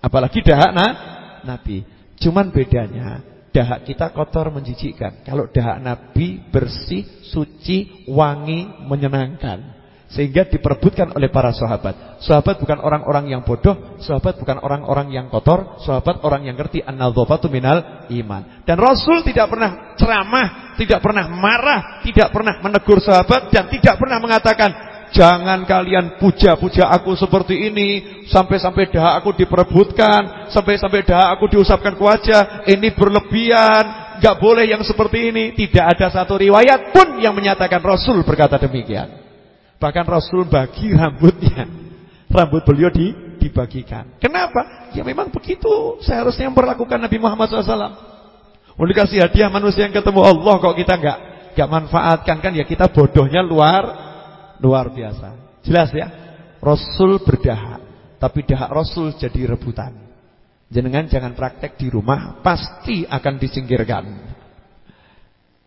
Apalagi dahak nah, Nabi. Cuman bedanya dahak kita kotor menjijikkan. Kalau dahak Nabi bersih, suci, wangi, menyenangkan. Sehingga diperebutkan oleh para sahabat. Sahabat bukan orang-orang yang bodoh, sahabat bukan orang-orang yang kotor, sahabat orang yang ngerti an-nadzafatu minal iman. Dan Rasul tidak pernah ceramah, tidak pernah marah, tidak pernah menegur sahabat dan tidak pernah mengatakan Jangan kalian puja-puja aku seperti ini Sampai-sampai dahak aku diperebutkan Sampai-sampai dahak aku diusapkan ke wajah Ini berlebihan Gak boleh yang seperti ini Tidak ada satu riwayat pun yang menyatakan Rasul berkata demikian Bahkan Rasul bagi rambutnya Rambut beliau di, dibagikan Kenapa? Ya memang begitu Seharusnya memperlakukan Nabi Muhammad SAW Mau dikasih hadiah manusia yang ketemu Allah Kok kita gak, gak manfaatkan kan Ya kita bodohnya luar Luar biasa. Jelas ya? Rasul berdahak, tapi dahak Rasul jadi rebutan. Jenengan jangan praktek di rumah, pasti akan disingkirkan.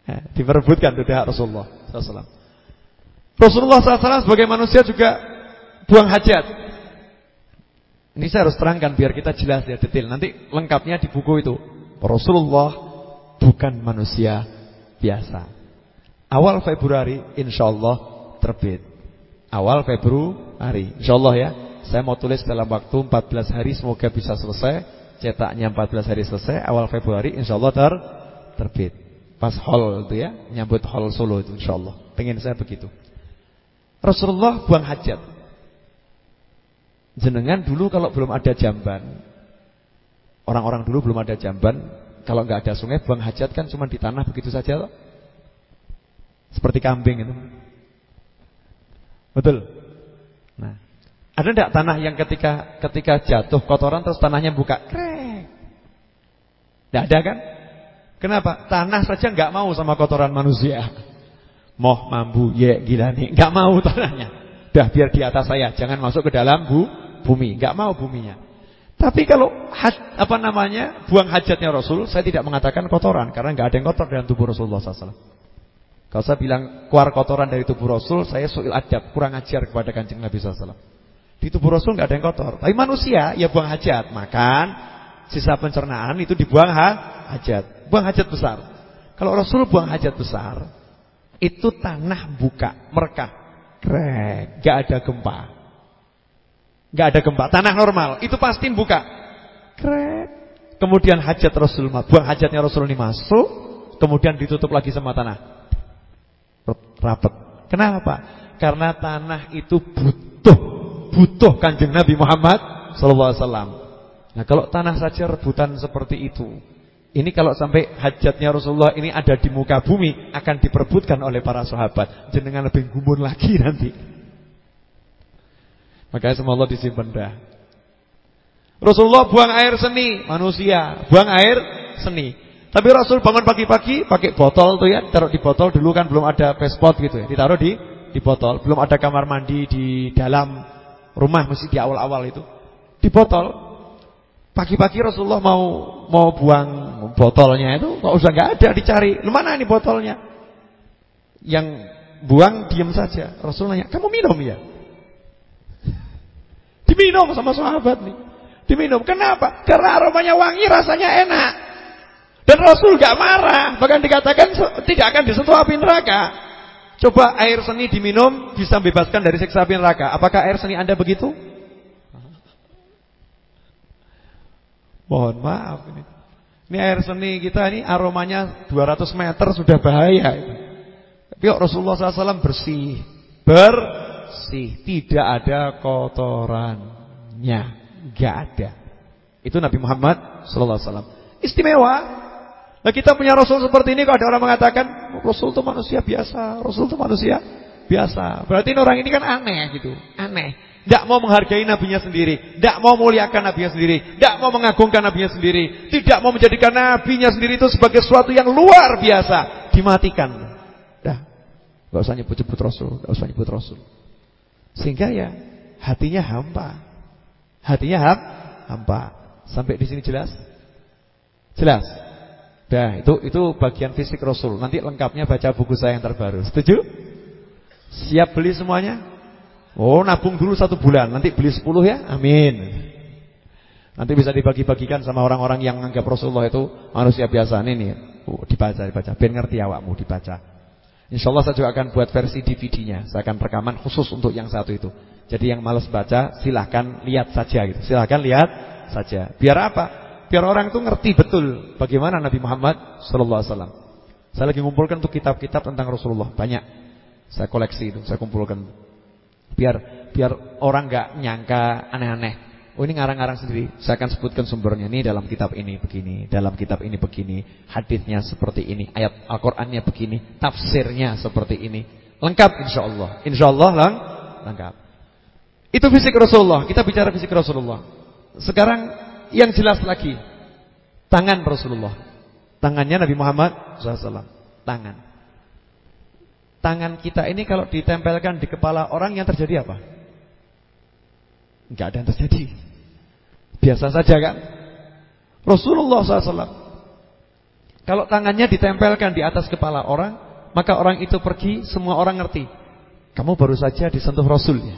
Ya, diperebutkan tuh dahak Rasulullah SAW. Rasulullah SAW sebagai manusia juga buang hajat. Ini saya harus terangkan biar kita jelas ya detail. Nanti lengkapnya di buku itu. Rasulullah bukan manusia biasa. Awal Februari insya Allah terbit. Awal Februari. Insyaallah ya. Saya mau tulis dalam waktu 14 hari semoga bisa selesai. Cetaknya 14 hari selesai. Awal Februari insyaallah ter terbit. Pas hall itu ya, nyambut hall Solo itu insyaallah. Pengen saya begitu. Rasulullah buang hajat. Jenengan dulu kalau belum ada jamban, orang-orang dulu belum ada jamban, kalau nggak ada sungai buang hajat kan cuma di tanah begitu saja loh. Seperti kambing itu. Betul. Nah, ada enggak tanah yang ketika ketika jatuh kotoran terus tanahnya buka? Krek. Enggak ada kan? Kenapa? Tanah saja nggak mau sama kotoran manusia. Moh mambu ye gila nih, nggak mau tanahnya. Dah biar di atas saya, jangan masuk ke dalam bu, bumi, nggak mau buminya. Tapi kalau haj, apa namanya buang hajatnya Rasul, saya tidak mengatakan kotoran karena nggak ada yang kotor dalam tubuh Rasulullah SAW. Kalau saya bilang keluar kotoran dari tubuh Rasul, saya suil adab, kurang ajar kepada kancing Nabi SAW. Di tubuh Rasul nggak ada yang kotor. Tapi manusia ya buang hajat, makan, sisa pencernaan itu dibuang ha, hajat buang hajat besar. Kalau Rasul buang hajat besar, itu tanah buka, merekah. Krek, gak ada gempa. Gak ada gempa, tanah normal, itu pasti buka. Krek. Kemudian hajat Rasul, buang hajatnya Rasul ini masuk, kemudian ditutup lagi sama tanah. Rapet. Kenapa? Karena tanah itu butuh, butuh kanjeng Nabi Muhammad SAW. Nah kalau tanah saja rebutan seperti itu ini kalau sampai hajatnya Rasulullah ini ada di muka bumi akan diperbutkan oleh para sahabat. Jenengan lebih gumun lagi [laughs] nanti. Makanya semua Allah disimpan dah. Rasulullah buang air seni, manusia buang air seni. Tapi Rasul bangun pagi-pagi pakai botol tuh ya, taruh di botol dulu kan belum ada pespot gitu ya, ditaruh di di botol, belum ada kamar mandi di dalam rumah mesti di awal-awal itu. Di botol Pagi-pagi Rasulullah mau mau buang botolnya itu kok usah nggak ada dicari. Mana ini botolnya? Yang buang diam saja. Rasul nanya, "Kamu minum ya?" Diminum sama sahabat nih. Diminum. Kenapa? Karena aromanya wangi, rasanya enak. Dan Rasul gak marah, bahkan dikatakan tidak akan disentuh api neraka. Coba air seni diminum bisa membebaskan dari siksa api neraka. Apakah air seni Anda begitu? Mohon maaf ini. Ini air seni kita ini aromanya 200 meter sudah bahaya. Tapi Rasulullah SAW bersih, bersih, tidak ada kotorannya, nggak ada. Itu Nabi Muhammad SAW. Istimewa. Nah kita punya Rasul seperti ini, kalau ada orang mengatakan Rasul itu manusia biasa, Rasul itu manusia biasa. Berarti orang ini kan aneh gitu, aneh. Tidak mau menghargai nabinya sendiri. Tidak mau muliakan nabinya sendiri. Tidak mau mengagungkan nabinya sendiri. Tidak mau menjadikan nabinya sendiri itu sebagai sesuatu yang luar biasa. Dimatikan. Dah. Gak usah nyebut-nyebut Rasul. Gak usah nyebut Rasul. Sehingga ya Hatinya hampa. Hatinya ham, hampa. Sampai di sini jelas? Jelas? Dah itu itu bagian fisik Rasul. Nanti lengkapnya baca buku saya yang terbaru. Setuju? Siap beli semuanya? Oh nabung dulu satu bulan Nanti beli sepuluh ya. Amin. Nanti bisa dibagi-bagikan sama orang-orang yang menganggap Rasulullah itu Manusia biasa. Ini nih oh, Dibaca, dibaca. Biar ngerti awakmu dibaca. Insya Allah saya juga akan buat versi DVD-nya Saya akan rekaman khusus untuk yang satu itu. Jadi yang males baca silahkan lihat saja gitu. Silahkan lihat saja. Biar apa? Biar orang itu ngerti betul Bagaimana Nabi Muhammad SAW Saya lagi ngumpulkan untuk kitab-kitab tentang Rasulullah. Banyak. Saya koleksi itu, saya kumpulkan Biar biar orang nggak nyangka aneh-aneh. Oh ini ngarang-ngarang sendiri. Saya akan sebutkan sumbernya. Ini dalam kitab ini begini, dalam kitab ini begini, hadisnya seperti ini, ayat Al-Qur'annya begini, tafsirnya seperti ini. Lengkap insyaallah. Insyaallah lang lengkap. Itu fisik Rasulullah. Kita bicara fisik Rasulullah. Sekarang yang jelas lagi. Tangan Rasulullah. Tangannya Nabi Muhammad SAW. Tangan. Tangan kita ini kalau ditempelkan di kepala orang yang terjadi apa? Enggak ada yang terjadi. Biasa saja kan? Rasulullah SAW Kalau tangannya ditempelkan di atas kepala orang Maka orang itu pergi Semua orang ngerti Kamu baru saja disentuh Rasulnya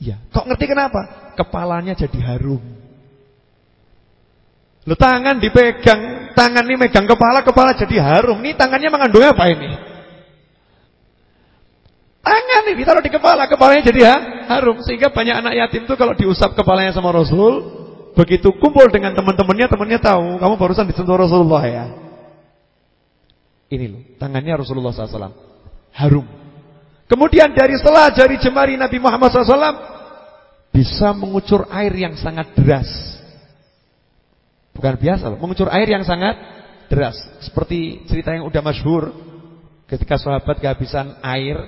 Ya, kok ngerti kenapa? Kepalanya jadi harum Lu tangan dipegang, tangan ini megang kepala, kepala jadi harum. Ini tangannya mengandung apa ini? Tangan ini ditaruh di kepala, kepalanya jadi ha? harum. Sehingga banyak anak yatim tuh kalau diusap kepalanya sama Rasul, begitu kumpul dengan teman-temannya, temannya tahu, kamu barusan disentuh Rasulullah ya. Ini loh, tangannya Rasulullah SAW. Harum. Kemudian dari setelah jari jemari Nabi Muhammad SAW bisa mengucur air yang sangat deras. Bukan biasa loh, mengucur air yang sangat deras. Seperti cerita yang udah masyhur ketika sahabat kehabisan air,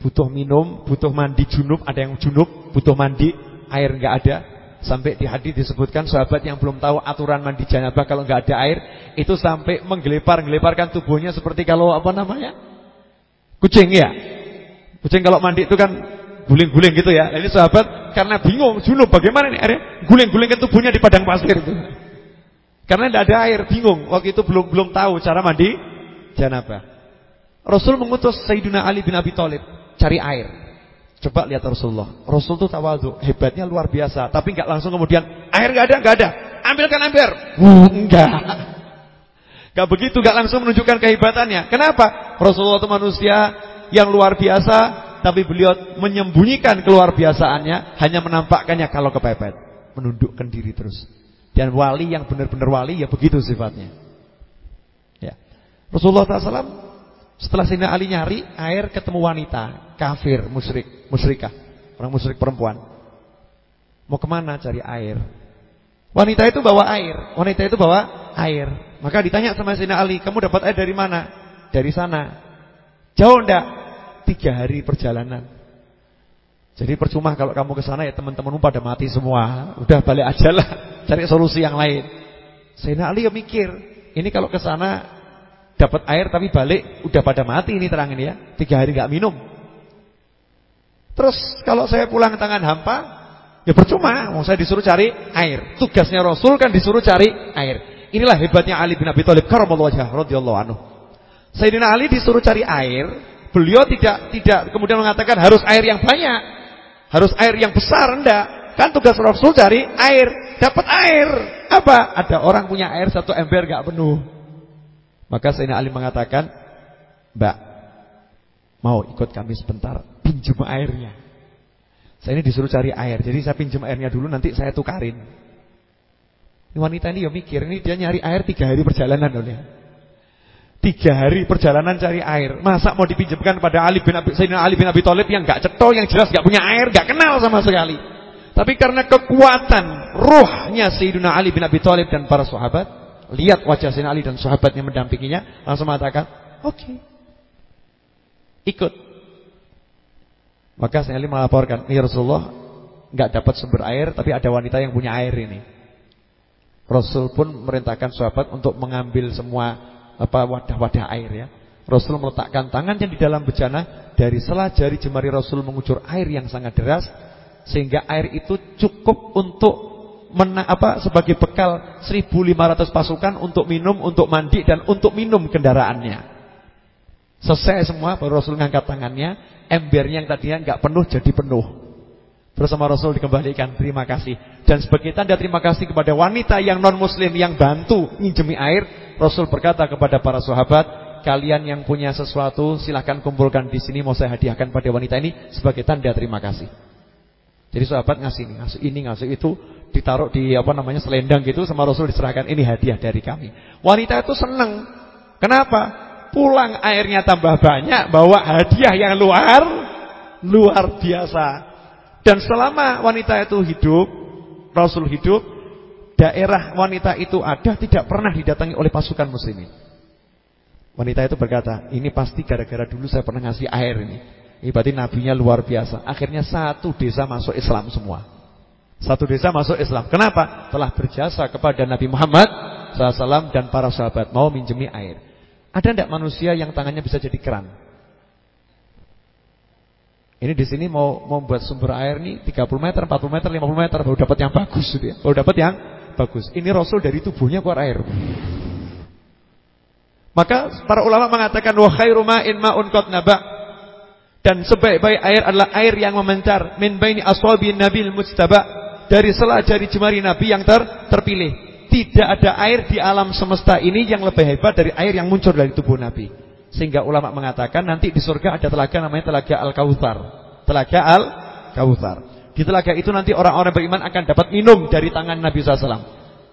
butuh minum, butuh mandi junub, ada yang junub, butuh mandi, air nggak ada. Sampai di hadis disebutkan sahabat yang belum tahu aturan mandi janabah kalau nggak ada air itu sampai menggelepar-geleparkan tubuhnya seperti kalau apa namanya? Kucing ya. Kucing kalau mandi itu kan guling-guling gitu ya. Ini sahabat karena bingung junub bagaimana nih airnya? Guling-guling ke tubuhnya di padang pasir itu. Karena tidak ada air, bingung. Waktu itu belum belum tahu cara mandi janabah. Rasul mengutus Sayyidina Ali bin Abi Thalib cari air. Coba lihat Rasulullah. Rasul itu tawadhu, hebatnya luar biasa. Tapi nggak langsung kemudian air nggak ada, nggak ada. Ambilkan ember. Enggak. [laughs] Gak begitu, gak langsung menunjukkan kehebatannya. Kenapa? Rasulullah itu manusia yang luar biasa, tapi beliau menyembunyikan keluar biasaannya, hanya menampakkannya kalau kepepet, menundukkan diri terus. Dan wali yang benar-benar wali ya begitu sifatnya. Ya. Rasulullah SAW setelah Sayyidina Ali nyari air ketemu wanita kafir, musyrik, musyrikah, orang musyrik perempuan. Mau ke mana cari air? Wanita itu bawa air, wanita itu bawa air. Maka ditanya sama Sayyidina Ali, kamu dapat air dari mana? Dari sana. Jauh ndak? Tiga hari perjalanan. Jadi percuma kalau kamu ke sana ya teman-temanmu pada mati semua. Udah balik aja lah, cari solusi yang lain. Sayyidina Ali ya mikir, ini kalau ke sana dapat air tapi balik udah pada mati ini terang ini ya. Tiga hari nggak minum. Terus kalau saya pulang tangan hampa, ya percuma. Mau saya disuruh cari air. Tugasnya Rasul kan disuruh cari air. Inilah hebatnya Ali bin Abi Thalib karramallahu wajhah radhiyallahu anhu. Sayyidina Ali disuruh cari air, beliau tidak tidak kemudian mengatakan harus air yang banyak. Harus air yang besar enggak. Kan tugas Rasul cari air, dapat air. Apa? Ada orang punya air satu ember enggak penuh. Maka Sayyidina Ali mengatakan, "Mbak, mau ikut kami sebentar, pinjam airnya." Saya ini disuruh cari air, jadi saya pinjam airnya dulu nanti saya tukarin. Ini wanita ini ya mikir, ini dia nyari air tiga hari perjalanan ya. Tiga hari perjalanan cari air. Masa mau dipinjamkan pada Ali bin Abi, Sayyidina Ali bin Abi Thalib yang gak cetol, yang jelas gak punya air, gak kenal sama sekali. Tapi karena kekuatan ruhnya Sayyidina Ali bin Abi Thalib dan para sahabat, lihat wajah Sayyidina Ali dan sahabatnya mendampinginya, langsung mengatakan, "Oke." Okay. Ikut. Maka Sayyidina Ali melaporkan, "Ya Rasulullah, enggak dapat sumber air, tapi ada wanita yang punya air ini." Rasul pun merintahkan sahabat untuk mengambil semua apa wadah-wadah air ya. Rasul meletakkan tangannya di dalam bejana dari sela jari jemari Rasul mengucur air yang sangat deras sehingga air itu cukup untuk mena, apa sebagai bekal 1500 pasukan untuk minum, untuk mandi dan untuk minum kendaraannya. Selesai semua baru Rasul ngangkat tangannya, embernya yang tadinya enggak penuh jadi penuh. Bersama Rasul dikembalikan, terima kasih. Dan sebagai tanda terima kasih kepada wanita yang non muslim yang bantu minjemi air, Rasul berkata kepada para sahabat, kalian yang punya sesuatu silahkan kumpulkan di sini mau saya hadiahkan pada wanita ini sebagai tanda terima kasih. Jadi sahabat ngasih ini, ngasih ini, ngasih itu, ditaruh di apa namanya selendang gitu sama Rasul diserahkan ini hadiah dari kami. Wanita itu senang. Kenapa? Pulang airnya tambah banyak, bawa hadiah yang luar luar biasa. Dan selama wanita itu hidup, Rasul hidup, daerah wanita itu ada tidak pernah didatangi oleh pasukan muslimin. Wanita itu berkata, ini pasti gara-gara dulu saya pernah ngasih air ini. Ini berarti nabinya luar biasa. Akhirnya satu desa masuk Islam semua. Satu desa masuk Islam. Kenapa? Telah berjasa kepada Nabi Muhammad SAW dan para sahabat mau minjemi air. Ada tidak manusia yang tangannya bisa jadi keran? Ini di sini mau membuat sumber air nih 30 meter, 40 meter, 50 meter baru dapat yang bagus gitu ya. Baru dapat yang bagus. Ini Rasul dari tubuhnya keluar air. Maka para ulama mengatakan wa khairu ma'in ma'un qad naba. Dan sebaik-baik air adalah air yang memancar min baini aswabi nabil mujtaba dari sela jari jemari Nabi yang ter terpilih. Tidak ada air di alam semesta ini yang lebih hebat dari air yang muncul dari tubuh Nabi. Sehingga ulama mengatakan nanti di surga ada telaga namanya telaga Al-Kautsar. Telaga Al-Kautsar. Di telaga itu nanti orang-orang beriman akan dapat minum dari tangan Nabi SAW.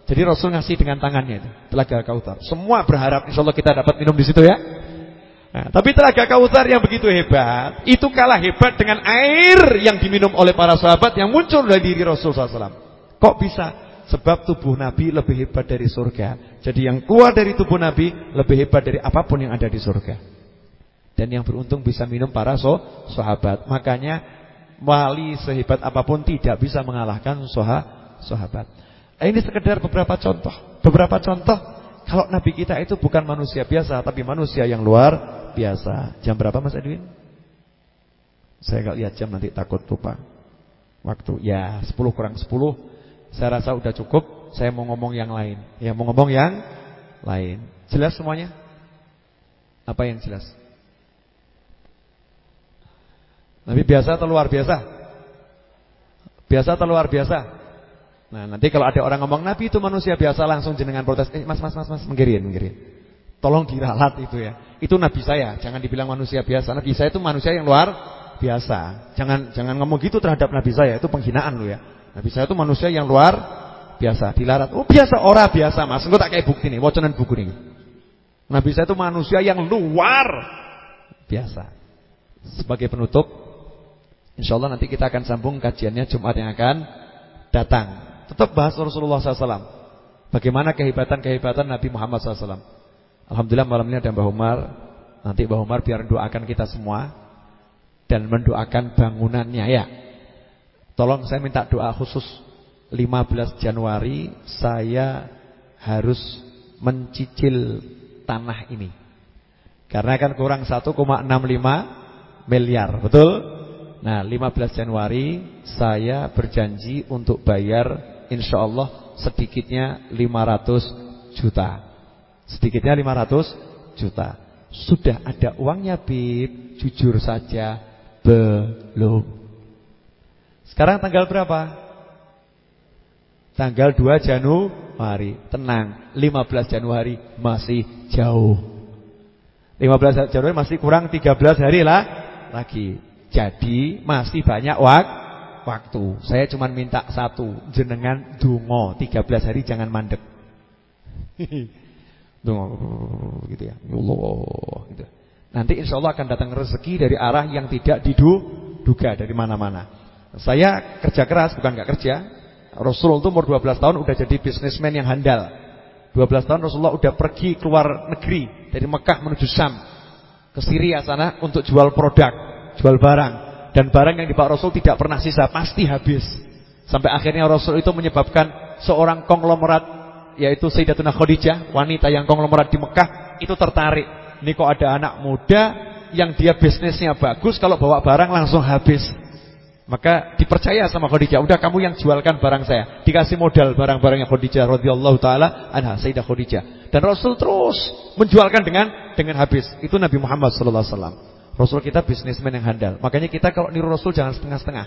Jadi Rasul ngasih dengan tangannya itu, telaga Al-Kautsar. Semua berharap insya Allah kita dapat minum di situ ya. Nah, tapi telaga Kautsar yang begitu hebat, itu kalah hebat dengan air yang diminum oleh para sahabat yang muncul dari diri Rasul SAW. Kok bisa? Sebab tubuh Nabi lebih hebat dari surga. Jadi yang keluar dari tubuh Nabi lebih hebat dari apa pun yang ada di surga. Dan yang beruntung bisa minum para so, sahabat. Makanya wali sehebat apa pun tidak bisa mengalahkan soha, sahabat. Ini sekedar beberapa contoh. Beberapa contoh kalau Nabi kita itu bukan manusia biasa tapi manusia yang luar biasa. Jam berapa Mas Edwin? Saya nggak lihat jam nanti takut lupa. Waktu ya 10 kurang 10. Saya rasa udah cukup. Saya mau ngomong yang lain. Ya mau ngomong yang lain. Jelas semuanya? Apa yang jelas? Nabi biasa atau luar biasa? Biasa atau luar biasa? Nah nanti kalau ada orang ngomong Nabi itu manusia biasa langsung jenengan protes. Eh mas mas mas mas menggirin menggirin. Tolong diralat itu ya. Itu nabi saya, jangan dibilang manusia biasa. Nabi saya itu manusia yang luar biasa. Jangan jangan ngomong gitu terhadap nabi saya, itu penghinaan lo ya. Nabi saya itu manusia yang luar biasa, dilarat. Oh, biasa orang biasa, Mas. Engko tak kayak bukti nih, wacanan buku nih. Nabi saya itu manusia yang luar biasa. Sebagai penutup, insya Allah nanti kita akan sambung kajiannya Jumat yang akan datang. Tetap bahas Rasulullah SAW. Bagaimana kehebatan-kehebatan Nabi Muhammad SAW. Alhamdulillah malam ini ada Mbah Umar. Nanti Mbah Umar biar doakan kita semua dan mendoakan bangunannya ya. Tolong saya minta doa khusus 15 Januari saya harus mencicil tanah ini. Karena kan kurang 1,65 miliar, betul? Nah, 15 Januari saya berjanji untuk bayar insya Allah sedikitnya 500 juta. Sedikitnya 500 juta. Sudah ada uangnya Bib? Jujur saja belum. Sekarang tanggal berapa? Tanggal 2 Januari. Tenang, 15 Januari masih jauh. 15 Januari masih kurang 13 hari lah lagi. Jadi masih banyak wak waktu. Saya cuma minta satu, jenengan dungo 13 hari jangan mandek. [laughs] gitu ya. Allah gitu. Nanti insya Allah akan datang rezeki dari arah yang tidak diduga dari mana-mana. Saya kerja keras bukan nggak kerja. Rasul itu umur 12 tahun udah jadi bisnismen yang handal. 12 tahun Rasulullah udah pergi keluar negeri dari Mekah menuju Syam ke Syria sana untuk jual produk, jual barang dan barang yang dibawa Rasul tidak pernah sisa, pasti habis. Sampai akhirnya Rasul itu menyebabkan seorang konglomerat yaitu Sayyidatuna Khadijah, wanita yang konglomerat di Mekah, itu tertarik. Ini kok ada anak muda yang dia bisnisnya bagus, kalau bawa barang langsung habis. Maka dipercaya sama Khadijah, udah kamu yang jualkan barang saya. Dikasih modal barang-barangnya Khadijah radhiyallahu taala anha Sayyidah Khadijah. Dan Rasul terus menjualkan dengan dengan habis. Itu Nabi Muhammad sallallahu alaihi wasallam. Rasul kita bisnismen yang handal. Makanya kita kalau niru Rasul jangan setengah-setengah.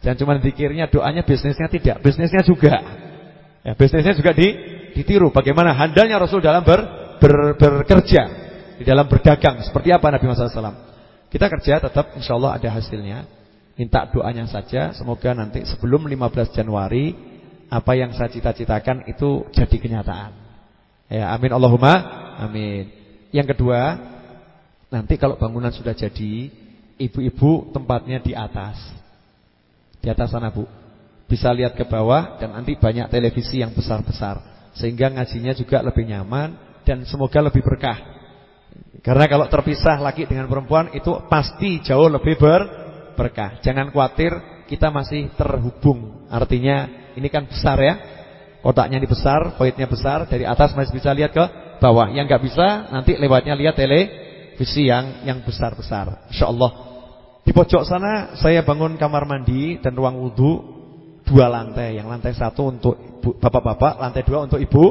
Jangan cuma dikirnya doanya bisnisnya tidak, bisnisnya juga. Ya, bisnisnya juga di ditiru bagaimana handalnya Rasul dalam ber, ber, bekerja, di dalam berdagang. Seperti apa Nabi Muhammad SAW. Kita kerja tetap insya Allah ada hasilnya. Minta doanya saja, semoga nanti sebelum 15 Januari apa yang saya cita-citakan itu jadi kenyataan. Ya, amin Allahumma amin. Yang kedua, nanti kalau bangunan sudah jadi, ibu-ibu tempatnya di atas. Di atas sana, Bu. Bisa lihat ke bawah dan nanti banyak televisi yang besar-besar. Sehingga ngajinya juga lebih nyaman dan semoga lebih berkah. Karena kalau terpisah laki dengan perempuan itu pasti jauh lebih ber berkah. Jangan khawatir kita masih terhubung. Artinya ini kan besar ya. Kotaknya ini besar, voidnya besar, dari atas masih bisa lihat ke bawah. Yang nggak bisa nanti lewatnya lihat televisi yang yang besar-besar. Insyaallah. Di pojok sana saya bangun kamar mandi dan ruang wudhu dua lantai. Yang lantai satu untuk bapak-bapak, lantai dua untuk ibu,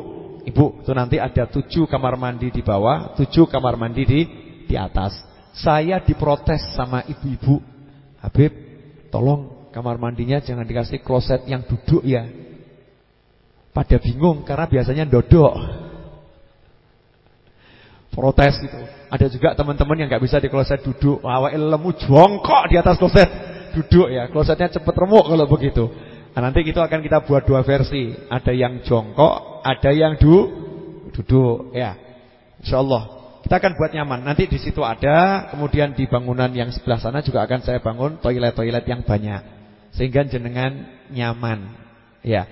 ibu. Itu nanti ada tujuh kamar mandi di bawah, tujuh kamar mandi di di atas. Saya diprotes sama ibu-ibu, Habib, tolong kamar mandinya jangan dikasih kloset yang duduk ya. Pada bingung karena biasanya dodok. Protes gitu. Ada juga teman-teman yang nggak bisa di kloset duduk, awake lemu jongkok di atas kloset duduk ya. Klosetnya cepet remuk kalau begitu. Nah, nanti itu akan kita buat dua versi. Ada yang jongkok, ada yang du duduk ya. Insyaallah Kita akan buat nyaman. Nanti di situ ada, kemudian di bangunan yang sebelah sana juga akan saya bangun toilet-toilet yang banyak. Sehingga jenengan nyaman. Ya.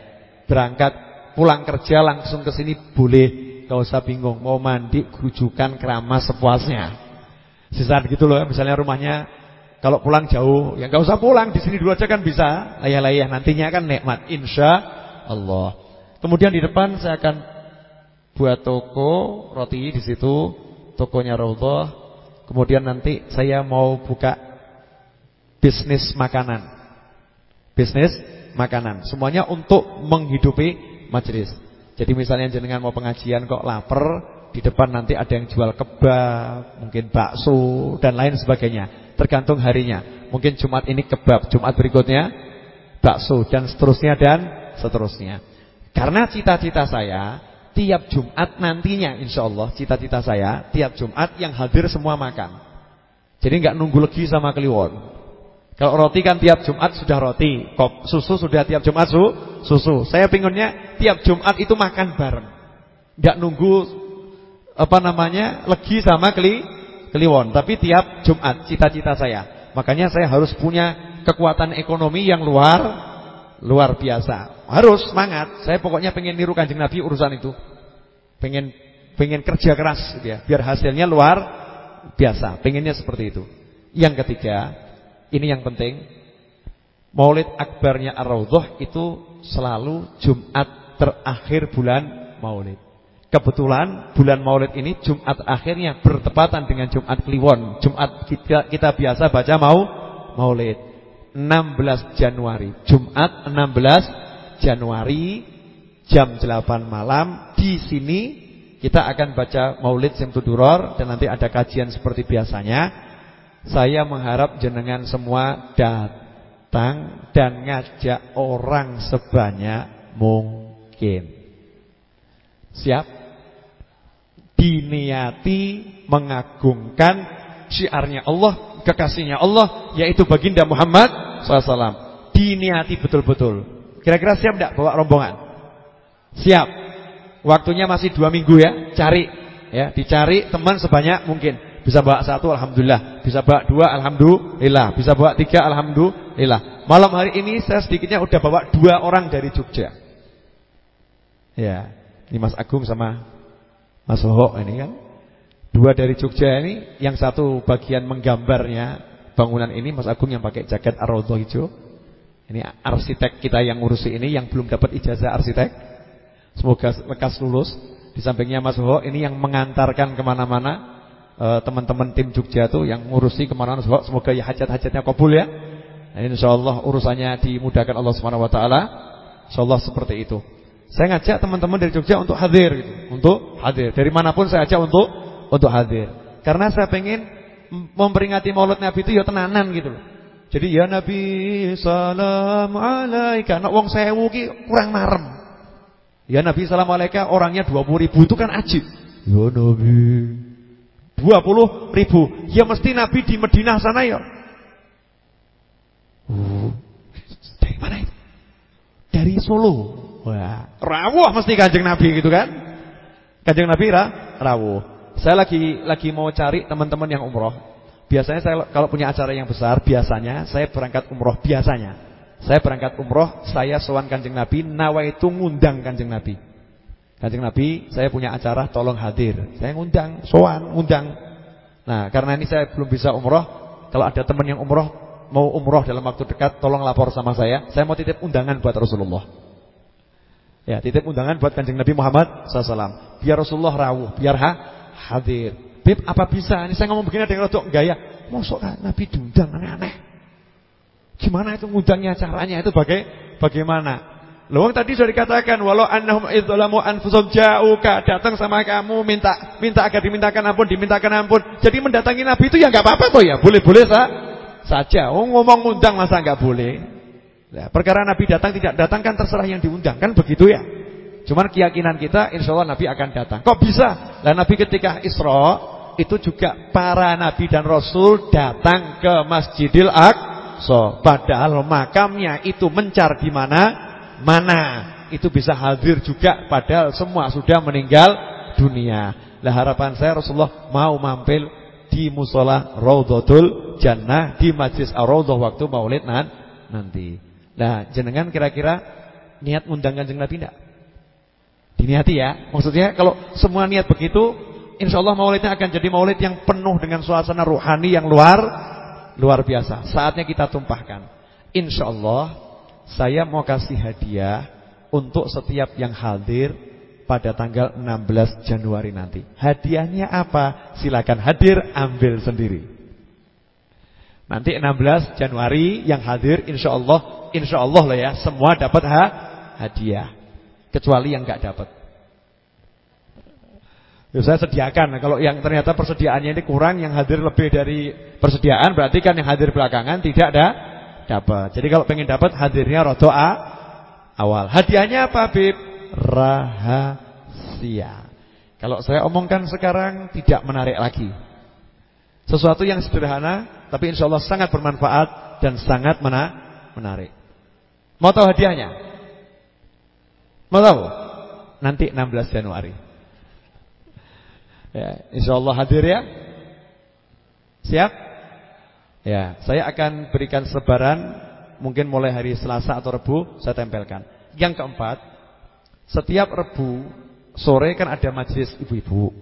Berangkat pulang kerja langsung ke sini boleh, enggak usah bingung. Mau mandi, grujukan, keramas sepuasnya. Sisa gitu loh, misalnya rumahnya kalau pulang jauh, ya enggak usah pulang, di sini dulu aja kan bisa. Layah-layah nantinya kan nikmat insya Allah. Kemudian di depan saya akan buat toko roti di situ tokonya Raudhah. Kemudian nanti saya mau buka bisnis makanan. Bisnis makanan. Semuanya untuk menghidupi majelis. Jadi misalnya jenengan mau pengajian kok lapar, di depan nanti ada yang jual kebab, mungkin bakso dan lain sebagainya. Tergantung harinya. Mungkin Jumat ini kebab, Jumat berikutnya bakso dan seterusnya dan seterusnya. Karena cita-cita saya tiap Jumat nantinya insya Allah cita-cita saya tiap Jumat yang hadir semua makan. Jadi nggak nunggu lagi sama kliwon. Kalau roti kan tiap Jumat sudah roti, kop susu sudah tiap Jumat su, susu. Saya pinginnya tiap Jumat itu makan bareng. Nggak nunggu apa namanya legi sama keli, kliwon, tapi tiap Jumat cita-cita saya. Makanya saya harus punya kekuatan ekonomi yang luar luar biasa. Harus semangat. Saya pokoknya pengen niru Kanjeng Nabi urusan itu. Pengen pengen kerja keras gitu ya, biar hasilnya luar biasa. Pengennya seperti itu. Yang ketiga, ini yang penting. Maulid akbarnya Ar-Raudhah itu selalu Jumat terakhir bulan Maulid. Kebetulan bulan Maulid ini Jumat akhirnya bertepatan dengan Jumat Kliwon. Jumat kita, kita biasa baca mau Maulid. 16 Januari. Jumat 16 Januari jam 8 malam. Di sini kita akan baca Maulid Simtuduror dan nanti ada kajian seperti biasanya. Saya mengharap jenengan semua datang dan ngajak orang sebanyak mungkin. Siap diniati mengagungkan syiarnya Allah kekasihnya Allah yaitu baginda Muhammad SAW diniati betul-betul. Kira-kira siap tidak bawa rombongan? Siap. Waktunya masih dua minggu ya, cari ya, dicari teman sebanyak mungkin. Bisa bawa satu, alhamdulillah. Bisa bawa dua, alhamdulillah. Bisa bawa tiga, alhamdulillah. Malam hari ini saya sedikitnya udah bawa dua orang dari Jogja. Ya, ini Mas Agung sama Mas Ho ini kan. Dua dari Jogja ini, yang satu bagian menggambarnya bangunan ini Mas Agung yang pakai jaket ar hijau. Ini arsitek kita yang ngurusi ini yang belum dapat ijazah arsitek. Semoga lekas lulus. Di sampingnya Mas Ho ini yang mengantarkan ke mana-mana eh, teman-teman tim Jogja tuh yang ngurusi ke mana-mana. Semoga ya hajat-hajatnya kabul ya. Nah, insyaallah urusannya dimudahkan Allah Subhanahu wa taala. Insyaallah seperti itu. Saya ngajak teman-teman dari Jogja untuk hadir gitu. Untuk hadir. Dari mana pun saya ajak untuk untuk hadir. Karena saya pengen memperingati maulid Nabi itu ya tenanan gitu loh. Jadi ya Nabi salam alaika. Nek wong sewu ki kurang marem. Ya Nabi salam alaika orangnya 20 ribu itu kan ajib. Ya Nabi 20 ribu. Ya mesti Nabi di Madinah sana ya. Uh, dari mana itu? Dari Solo. Wah, rawuh mesti Kanjeng Nabi gitu kan? Kanjeng Nabi ra, rawuh. Saya lagi lagi mau cari teman-teman yang umroh. Biasanya saya kalau punya acara yang besar, biasanya saya berangkat umroh biasanya. Saya berangkat umroh, saya sowan Kanjeng Nabi, nawa itu ngundang Kanjeng Nabi. Kanjeng Nabi, saya punya acara tolong hadir. Saya ngundang, sowan, ngundang. Nah, karena ini saya belum bisa umroh, kalau ada teman yang umroh mau umroh dalam waktu dekat, tolong lapor sama saya. Saya mau titip undangan buat Rasulullah. Ya, titip undangan buat Kanjeng Nabi Muhammad SAW. Biar Rasulullah rawuh, biar ha hadir. Bib, apa bisa? Ini saya ngomong begini ada yang rodok gaya. Mosok kan Nabi diundang aneh-aneh. Gimana itu ngundangnya caranya itu baga bagaimana? Lawang tadi sudah dikatakan walau annahum idzalamu anfusum ja'uka datang sama kamu minta minta agar dimintakan ampun, dimintakan ampun. Jadi mendatangi Nabi itu ya enggak apa-apa toh ya, boleh-boleh sa saja. Oh ngomong ngundang masa enggak boleh? Nah, perkara Nabi datang tidak datang kan terserah yang diundang kan begitu ya? Cuman keyakinan kita insya Allah Nabi akan datang. Kok bisa? Dan Nabi ketika Isra itu juga para Nabi dan Rasul datang ke Masjidil Aqsa. Padahal makamnya itu mencar di mana? Mana? Itu bisa hadir juga padahal semua sudah meninggal dunia. Lah harapan saya Rasulullah mau mampir di musola Raudhatul Jannah di Majlis Ar-Raudhah waktu Maulid nan nanti. Nah, jenengan kira-kira niat undang Kanjeng Nabi enggak? Diniati ya. Maksudnya kalau semua niat begitu, insyaallah maulidnya akan jadi maulid yang penuh dengan suasana rohani yang luar luar biasa. Saatnya kita tumpahkan. Insyaallah saya mau kasih hadiah untuk setiap yang hadir pada tanggal 16 Januari nanti. Hadiahnya apa? Silakan hadir, ambil sendiri. Nanti 16 Januari yang hadir insya Allah, insya Allah lah ya, semua dapat ha hadiah. Kecuali yang nggak dapat. Ya, saya sediakan. Kalau yang ternyata persediaannya ini kurang, yang hadir lebih dari persediaan, berarti kan yang hadir belakangan tidak ada dapat. Jadi kalau pengen dapat hadirnya rodoa awal. Hadiahnya apa, Bib? rahasia. Kalau saya omongkan sekarang tidak menarik lagi. Sesuatu yang sederhana tapi insya Allah sangat bermanfaat dan sangat mena menarik. Mau tahu hadiahnya? Mau tahu? Nanti 16 Januari. Ya, insya Allah hadir ya. Siap? Ya, saya akan berikan sebaran mungkin mulai hari Selasa atau Rebu saya tempelkan. Yang keempat, setiap Rebu sore kan ada majelis ibu-ibu.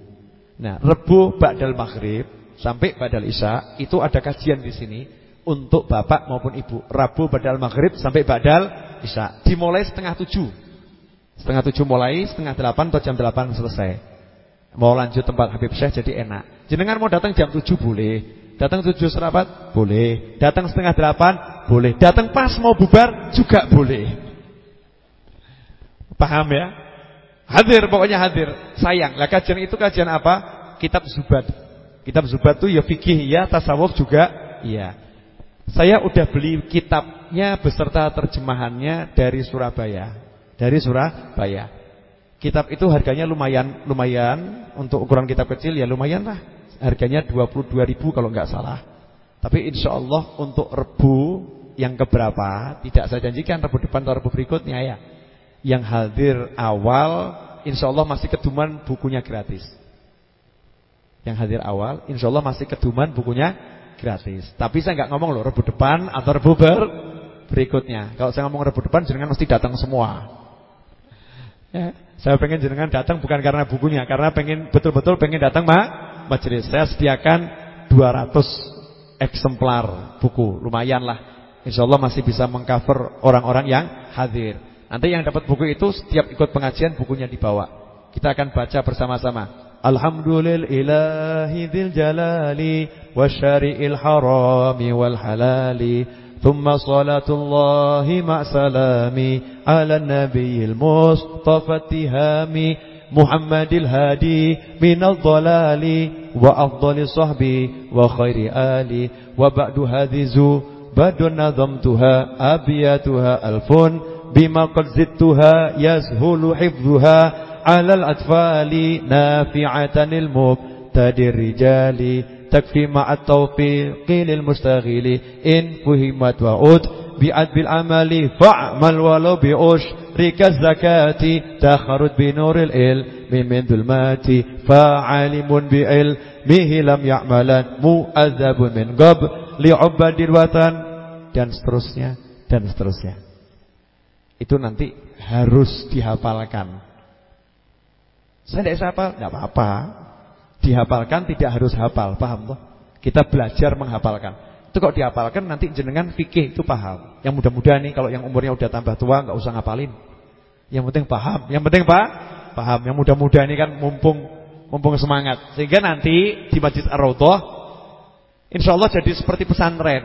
Nah, Rebu ba'dal maghrib sampai ba'dal isya itu ada kajian di sini untuk bapak maupun ibu. Rabu ba'dal maghrib sampai ba'dal isya. Dimulai setengah tujuh. Setengah tujuh mulai, setengah delapan atau jam delapan selesai. Mau lanjut tempat Habib Syekh jadi enak. Jenengan mau datang jam tujuh boleh. Datang tujuh serapat boleh. Datang setengah delapan boleh. Datang pas mau bubar juga boleh. Paham ya? Hadir pokoknya hadir. Sayang. Lah kajian itu kajian apa? Kitab Zubat. Kitab Zubat itu ya fikih ya, tasawuf juga iya. Saya udah beli kitabnya beserta terjemahannya dari Surabaya. Dari Surabaya. Kitab itu harganya lumayan lumayan untuk ukuran kitab kecil ya lumayan lah. Harganya 22 ribu kalau nggak salah. Tapi insya Allah untuk rebu yang keberapa tidak saya janjikan rebu depan atau rebu berikutnya ya yang hadir awal insya Allah masih keduman bukunya gratis. Yang hadir awal insya Allah masih keduman bukunya gratis. Tapi saya nggak ngomong loh rebu depan atau rebu ber berikutnya. Kalau saya ngomong rebu depan jenengan mesti datang semua. Ya, saya pengen jenengan datang bukan karena bukunya, karena pengen betul-betul pengen datang ma majelis. Saya sediakan 200 eksemplar buku, lumayan lah. Insya Allah masih bisa mengcover orang-orang yang hadir. Nanti yang dapat buku itu setiap ikut pengajian bukunya dibawa. Kita akan baca bersama-sama. الحمد للإله ذي الجلال والشارئ الحرام والحلال ثم صلاة الله مع سلامي على النبي المصطفى التهامي محمد الهادي من الضلال وأفضل صحبي وخير آلي وبعد هذه زو بد نظمتها أبياتها ألف بما قد زدتها يسهل حفظها. على الأطفال نافعة المبتدي الرجال تكفي مع التوفيق للمستغل إن فهمت وعود بأد بالعمل فاعمل ولو بأشرك الزكاة تخرج بنور العلم من ظلمات فعالم بعلمه لم يعملا مؤذب من قبل لعبد الوطن dan seterusnya dan seterusnya itu nanti harus dihafalkan. saya tidak bisa hafal, tidak apa-apa. Dihafalkan tidak harus hafal, paham toh? Kita belajar menghafalkan. Itu kok dihafalkan nanti jenengan fikih itu paham. Yang mudah-mudahan nih kalau yang umurnya udah tambah tua nggak usah ngapalin. Yang penting paham. Yang penting pak paham. Yang mudah-mudahan ini kan mumpung mumpung semangat. Sehingga nanti di Masjid Ar-Raudhah insyaallah jadi seperti pesantren.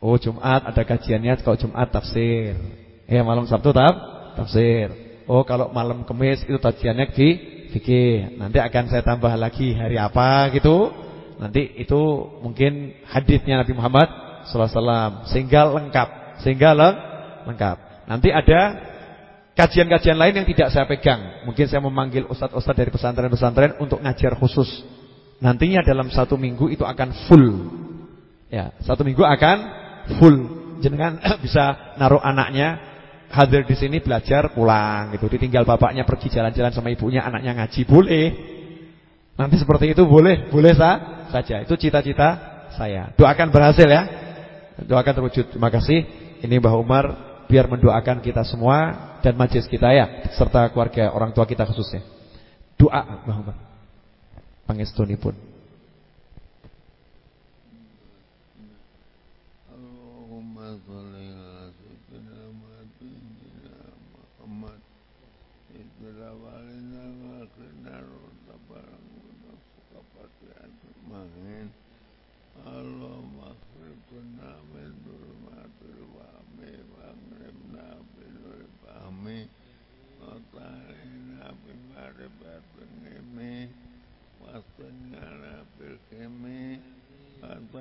Oh, Jumat ada kajiannya kalau Jumat tafsir. Ya malam Sabtu tab tafsir. Oh kalau malam Kamis itu kajiannya di fikih. Nanti akan saya tambah lagi hari apa gitu. Nanti itu mungkin hadisnya Nabi Muhammad sallallahu alaihi sehingga lengkap, sehingga lengkap. Nanti ada kajian-kajian lain yang tidak saya pegang. Mungkin saya memanggil ustadz-ustadz dari pesantren-pesantren untuk ngajar khusus. Nantinya dalam satu minggu itu akan full. Ya, satu minggu akan full. Jenengan [clears throat] bisa naruh anaknya hadir di sini belajar pulang gitu. Ditinggal bapaknya pergi jalan-jalan sama ibunya, anaknya ngaji boleh. Nanti seperti itu boleh, boleh sah, saja. Itu cita-cita saya. Doakan berhasil ya. Doakan terwujud. Terima kasih. Ini Mbah Umar biar mendoakan kita semua dan majelis kita ya, serta keluarga orang tua kita khususnya. Doa Mbah Umar. pun.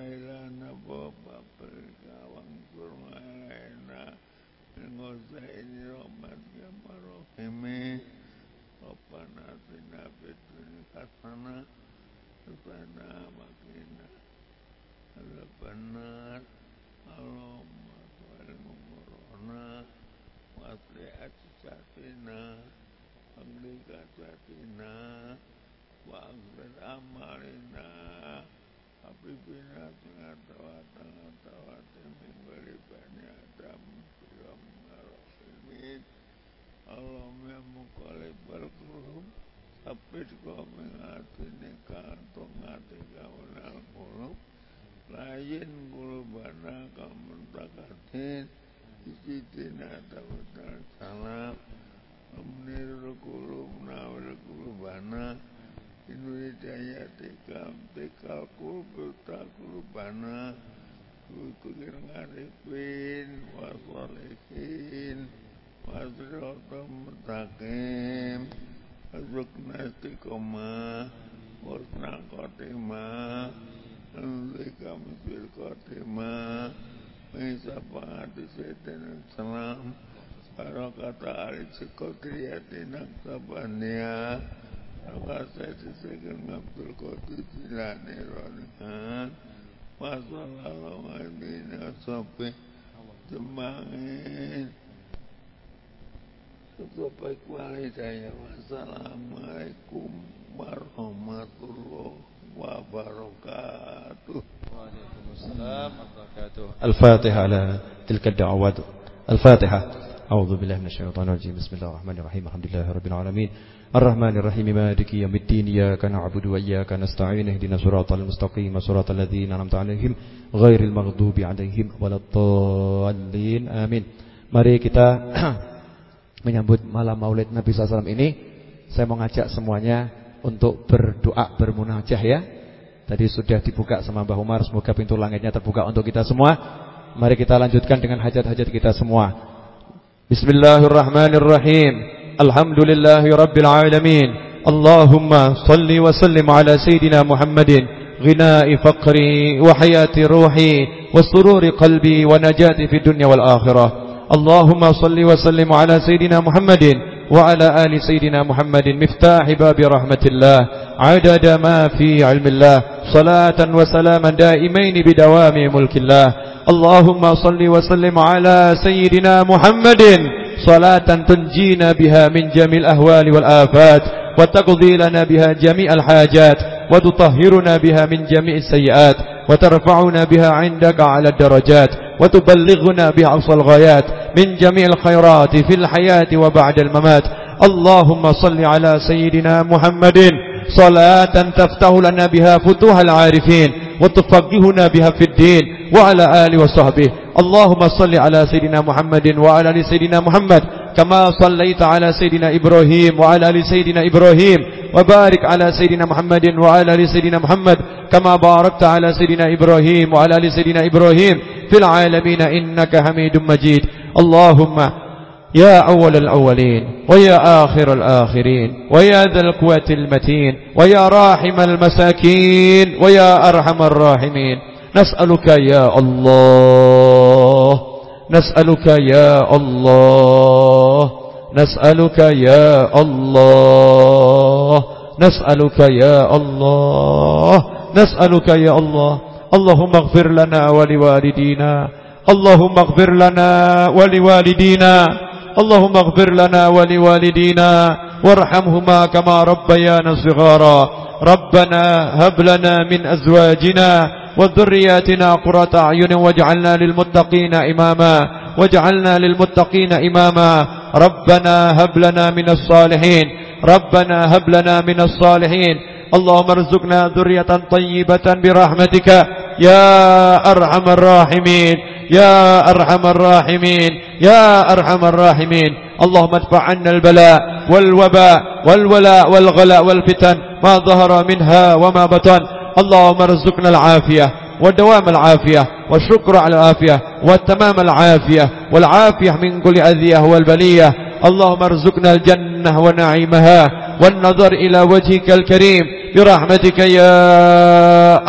Bailana boba perkawang kurmaena Ngoza ini rahmat kemarohime Rabbana atina fid dunya hasanah Rabbana makina Rabbana Allahumma tepis kuping atine kantong ati kawula kula lain kula bana kamentakake iki dina dawa salam amnir kula menawer kula bana Indonesia ya tika tika ku berta ku bana ku ngarepin wasalehin wasrotom takem Azukna istiqomah Wasna khotimah Lika misil khotimah Mengisapati Sayyidina Islam Barakata alis-kotriyatin Aksabaniyah Saya disekan Abdul Qadir Jilani Ronihan Wassalamu alaikum Sopi Jemangin Sopi kuali saya Wassalamualaikum Warahmatullahi Wabarakatuh. Waalaikumsalam Al-Fatihah ala tilka da'awat Al-Fatihah. أعوذ بالله من الشيطان الرجيم بسم الله الرحمن الرحيم الحمد لله رب العالمين الرحمن الرحيم مالك يوم الدين إياك نعبد وإياك نستعين اهدنا صراط المستقيم صراط الذين أنعمت عليهم غير المغضوب عليهم ولا الضالين آمين Mari [clears throat] menyambut malam Maulid Nabi SAW ini Saya mau ngajak semuanya untuk berdoa bermunajah ya Tadi sudah dibuka sama Mbah Umar Semoga pintu langitnya terbuka untuk kita semua Mari kita lanjutkan dengan hajat-hajat kita semua Bismillahirrahmanirrahim الحمد لله رب العالمين اللهم صل وسلم على سيدنا محمد غناء فقري وحياة روحي وسرور قلبي ونجاتي في الدنيا والآخرة اللهم صل وسلم على سيدنا محمد وعلى آل سيدنا محمد مفتاح باب رحمة الله. عدد ما في علم الله. صلاة وسلاما دائمين بدوام ملك الله. اللهم صل وسلم على سيدنا محمد. صلاة تنجينا بها من جميع الأهوال والآفات وتقضي لنا بها جميع الحاجات وتطهرنا بها من جميع السيئات وترفعنا بها عندك على الدرجات. وتبلغنا بها أقصى الغايات من جميع الخيرات في الحياة وبعد الممات. اللهم صل على سيدنا محمد. صلاة تفتح لنا بها فتوح العارفين وتفقهنا بها في الدين وعلى آله وصحبه. اللهم صل على سيدنا محمد وعلى آل سيدنا محمد. كما صليت على سيدنا إبراهيم وعلى آل سيدنا إبراهيم وبارك على سيدنا محمد وعلى آل سيدنا محمد كما باركت على سيدنا إبراهيم وعلى آل سيدنا إبراهيم في العالمين إنك حميد مجيد. اللهم يا أول الأولين ويا آخر الآخرين ويا ذا القوة المتين ويا راحم المساكين ويا أرحم الراحمين. نسألك يا الله نسألك يا الله نسألك يا الله نسألك يا الله نسألك يا الله. اللهم اغفر لنا ولوالدينا اللهم اغفر لنا ولوالدينا. اللهم اغفر لنا ولوالدينا وارحمهما كما ربيانا صغارا. ربنا هب لنا من أزواجنا وذرياتنا قرة أعين واجعلنا للمتقين إماما. واجعلنا للمتقين إماما. ربنا هب لنا من الصالحين. ربنا هب لنا من الصالحين. اللهم ارزقنا ذرية طيبة برحمتك. يا أرحم الراحمين. يا أرحم الراحمين يا أرحم الراحمين. اللهم ادفع عنا البلاء والوباء والولاء والغلاء والفتن ما ظهر منها وما بطن. اللهم ارزقنا العافية ودوام العافية والشكر على العافية والتمام العافية والعافية من كل أذية والبلية. اللهم ارزقنا الجنة ونعيمها والنظر إلى وجهك الكريم برحمتك يا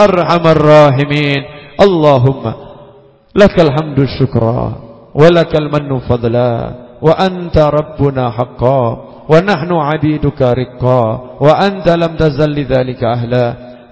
أرحم الراحمين. اللهم لك الحمد شكرا ولك المن فضلا وأنت ربنا حقا ونحن عبيدك رقا وأنت لم تزل لذلك أهلا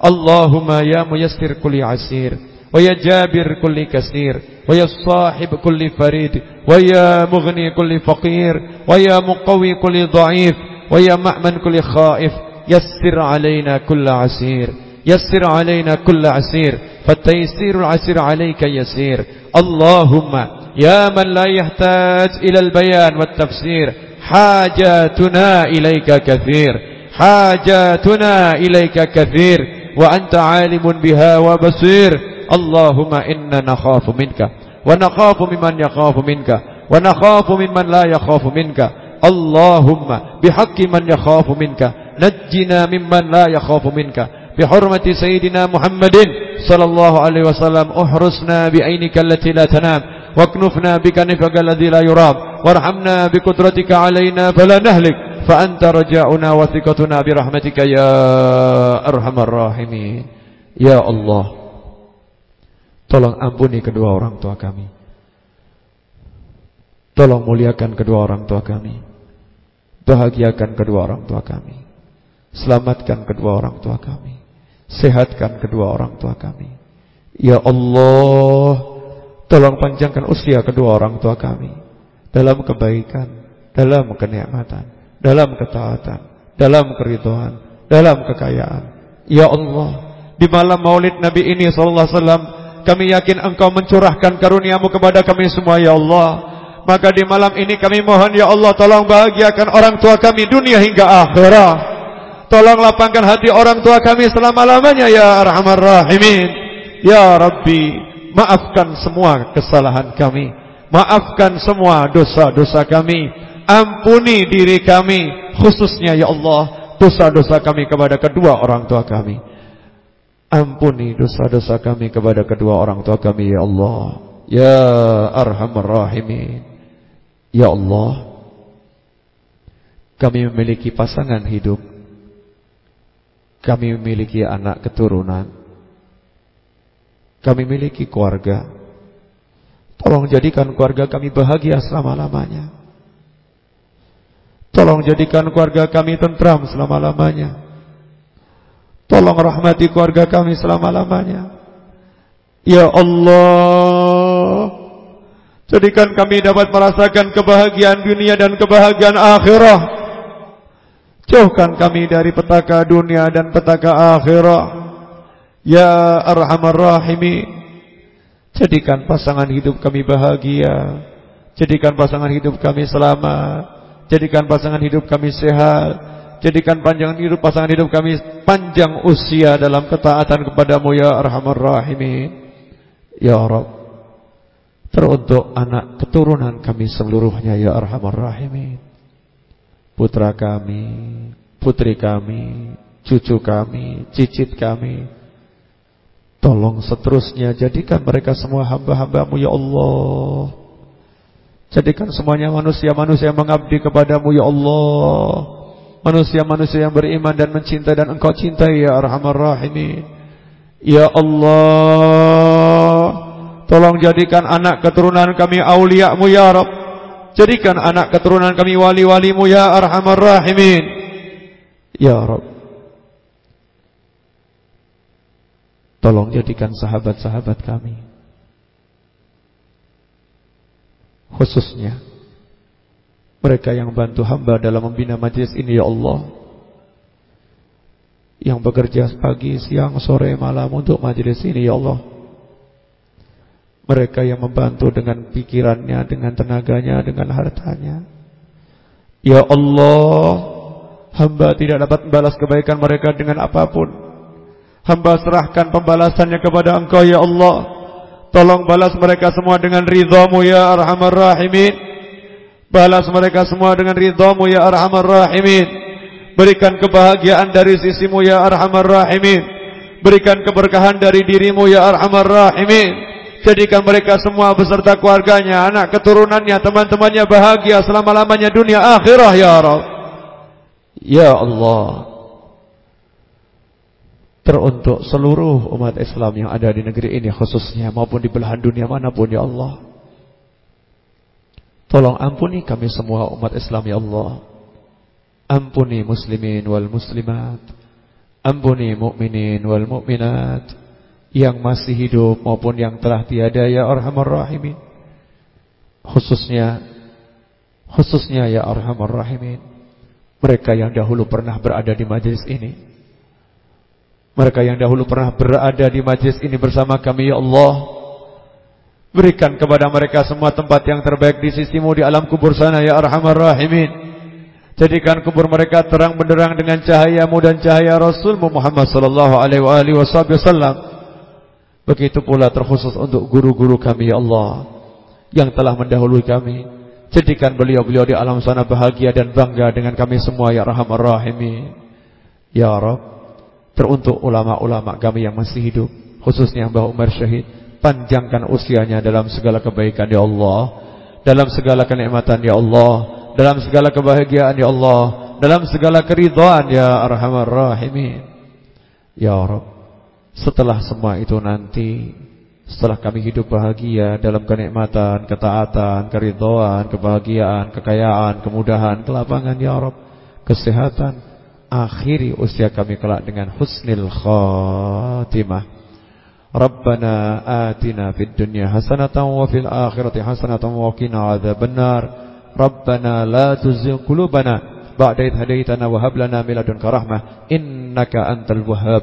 اللهم يا ميسر كل عسير ويا جابر كل كثير ويا صاحب كل فريد ويا مغني كل فقير ويا مقوي كل ضعيف ويا مأمن كل خائف يسر علينا كل عسير يسر علينا كل عسير فالتيسير العسير عليك يسير. اللهم يا من لا يحتاج إلى البيان والتفسير حاجاتنا إليك كثير. حاجاتنا إليك كثير وأنت عالم بها وبصير. اللهم إنا نخاف منك ونخاف ممن يخاف منك ونخاف ممن لا يخاف منك. اللهم بحق من يخاف منك نجنا ممن لا يخاف منك. بحرمة سيدنا محمد صلى الله عليه وسلم احرسنا بعينك التي لا تنام واكنفنا بكنفك الذي لا يرام وارحمنا بقدرتك علينا فلا نهلك فأنت رجاؤنا وثقتنا برحمتك يا أرحم الراحمين يا الله Tolong ampuni kedua orang tua kami Tolong muliakan kedua orang tua kami Bahagiakan kedua orang tua kami Selamatkan kedua orang tua kami Sehatkan kedua orang tua kami. Ya Allah Tolong panjangkan usia kedua orang tua kami. Dalam kebaikan Dalam kenikmatan Dalam ketaatan Dalam keriduan Dalam kekayaan. Ya Allah Di malam maulid Nabi ini Sallallahu Alaihi kami yakin engkau mencurahkan karuniamu kepada kami semua ya Allah. Maka di malam ini kami mohon ya Allah Tolong bahagiakan orang tua kami dunia hingga akhirat Tolong lapangkan hati orang tua kami selama-lamanya ya Arhamar Rahimin. Ya Rabbi Maafkan semua kesalahan kami. Maafkan semua dosa-dosa kami. Ampuni diri kami Khususnya ya Allah Dosa-dosa kami kepada kedua orang tua kami. Ampuni dosa-dosa kami kepada kedua orang tua kami ya Allah. Ya Arhamar Rahimin. Ya Allah Kami memiliki pasangan hidup Kami memiliki anak keturunan Kami memiliki keluarga Tolong jadikan keluarga kami bahagia selama-lamanya Tolong jadikan keluarga kami tentram selama-lamanya Tolong rahmati keluarga kami selama-lamanya. Ya Allah, jadikan kami dapat merasakan kebahagiaan dunia dan kebahagiaan akhirat. Jauhkan kami dari petaka dunia dan petaka akhirat. Ya Arhamar Rahimin. Jadikan pasangan hidup kami bahagia. Jadikan pasangan hidup kami selamat. Jadikan pasangan hidup kami sehat. Jadikan panjang hidup pasangan hidup kami panjang usia dalam ketaatan kepadamu ya Arhamar Rahimin. Ya Rabb. Teruntuk anak keturunan kami seluruhnya ya Arhamar Rahimin. Putra kami, putri kami, cucu kami, cicit kami. Tolong seterusnya jadikan mereka semua hamba-hambamu ya Allah. Jadikan semuanya manusia-manusia yang mengabdi kepadamu ya Allah manusia-manusia yang beriman dan mencintai dan engkau cintai ya arhamar rahimin ya Allah tolong jadikan anak keturunan kami auliamu ya Rabb jadikan anak keturunan kami wali-walimu ya arhamar rahimin. Ya Rabb. Tolong jadikan sahabat-sahabat kami. Khususnya mereka yang bantu hamba dalam membina majlis ini ya Allah. Yang bekerja pagi, siang, sore, malam untuk majelis ini ya Allah. Mereka yang membantu dengan pikirannya, dengan tenaganya, dengan hartanya. Ya Allah, hamba tidak dapat membalas kebaikan mereka dengan apa pun. Hamba serahkan pembalasannya kepada Engkau ya Allah. Tolong balas mereka semua dengan ridhamu ya arhamar rahimin. Balas mereka semua dengan ridhamu ya arhamar rahimin. Berikan kebahagiaan dari sisimu ya arhamar rahimin Berikan keberkahan dari dirimu ya arhamar rahimin Jadikan mereka semua beserta keluarganya Anak keturunannya, teman-temannya bahagia Selama-lamanya dunia akhirah ya Rabb. Ya Allah. Teruntuk seluruh umat Islam yang ada di negeri ini Khususnya maupun di belahan dunia mana pun ya Allah. Tolong ampuni kami semua umat Islam ya Allah. Ampuni muslimin wal muslimat. Ampuni mukminin wal mukminat Yang masih hidup maupun yang telah tiada Ya Arhamar Rahimin. Khususnya Khususnya Ya Arhamar Rahimin. Mereka yang dahulu pernah berada di majlis ini. Mereka yang dahulu pernah berada di majlis ini bersama kami Ya Allah. Berikan kepada mereka semua tempat yang terbaik di sisimu di alam kubur sana Ya Arhamar Rahimin. Jadikan kubur mereka terang benderang dengan cahayamu dan cahaya Rasulmu Muhammad sallallahu alaihi wasallam. Begitu pula terkhusus untuk guru-guru kami ya Allah yang telah mendahului kami. Jadikan beliau-beliau di alam sana bahagia dan bangga dengan kami semua ya Rahman Rahimin. Ya Rabb, teruntuk ulama-ulama kami yang masih hidup, khususnya Mbah Umar Syahid, panjangkan usianya dalam segala kebaikan ya Allah, dalam segala kenikmatan ya Allah dalam segala kebahagiaan ya Allah, dalam segala keridhaan ya Arhamar Rahimin. Ya Rabb, setelah semua itu nanti Setelah kami hidup bahagia Dalam kenikmatan, ketaatan, keridoan Kebahagiaan, kekayaan, kemudahan Kelapangan ya Rabb Kesehatan Akhiri usia kami kelak dengan husnil khatimah. Rabbana atina fid dunya hasanatan wa fil akhirati hasanatan wa qina benar. Rabbana la tuzigh qulubana ba'da idh hadaytana wa hab lana min ladunka rahmah. Innaka antal wahhab.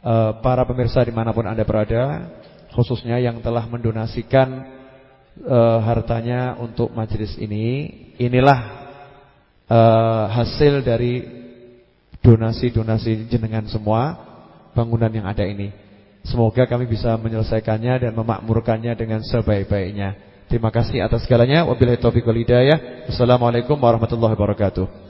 E, para pemirsa di mana pun anda berada, khususnya yang telah mendonasikan e, hartanya untuk majelis ini, inilah e, hasil dari donasi-donasi jenengan semua bangunan yang ada ini. Semoga kami bisa menyelesaikannya dan memakmurkannya dengan sebaik-baiknya. Terima kasih atas segalanya. Wabillahi taufiq wal hidayah. Wassalamualaikum warahmatullahi wabarakatuh.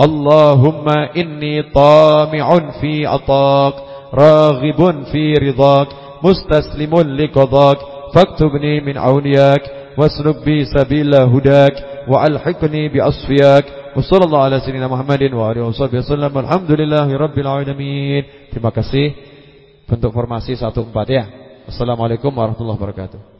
اللهم إني طامع في عطاك راغب في رضاك مستسلم لقضاك فاكتبني من عونياك واسلك بي سبيل هداك وألحقني بأصفياك وصلى الله على سيدنا محمد وآله وصحبه وسلم الحمد لله رب العالمين terima kasih bentuk formasi 14 ya Assalamualaikum warahmatullahi wabarakatuh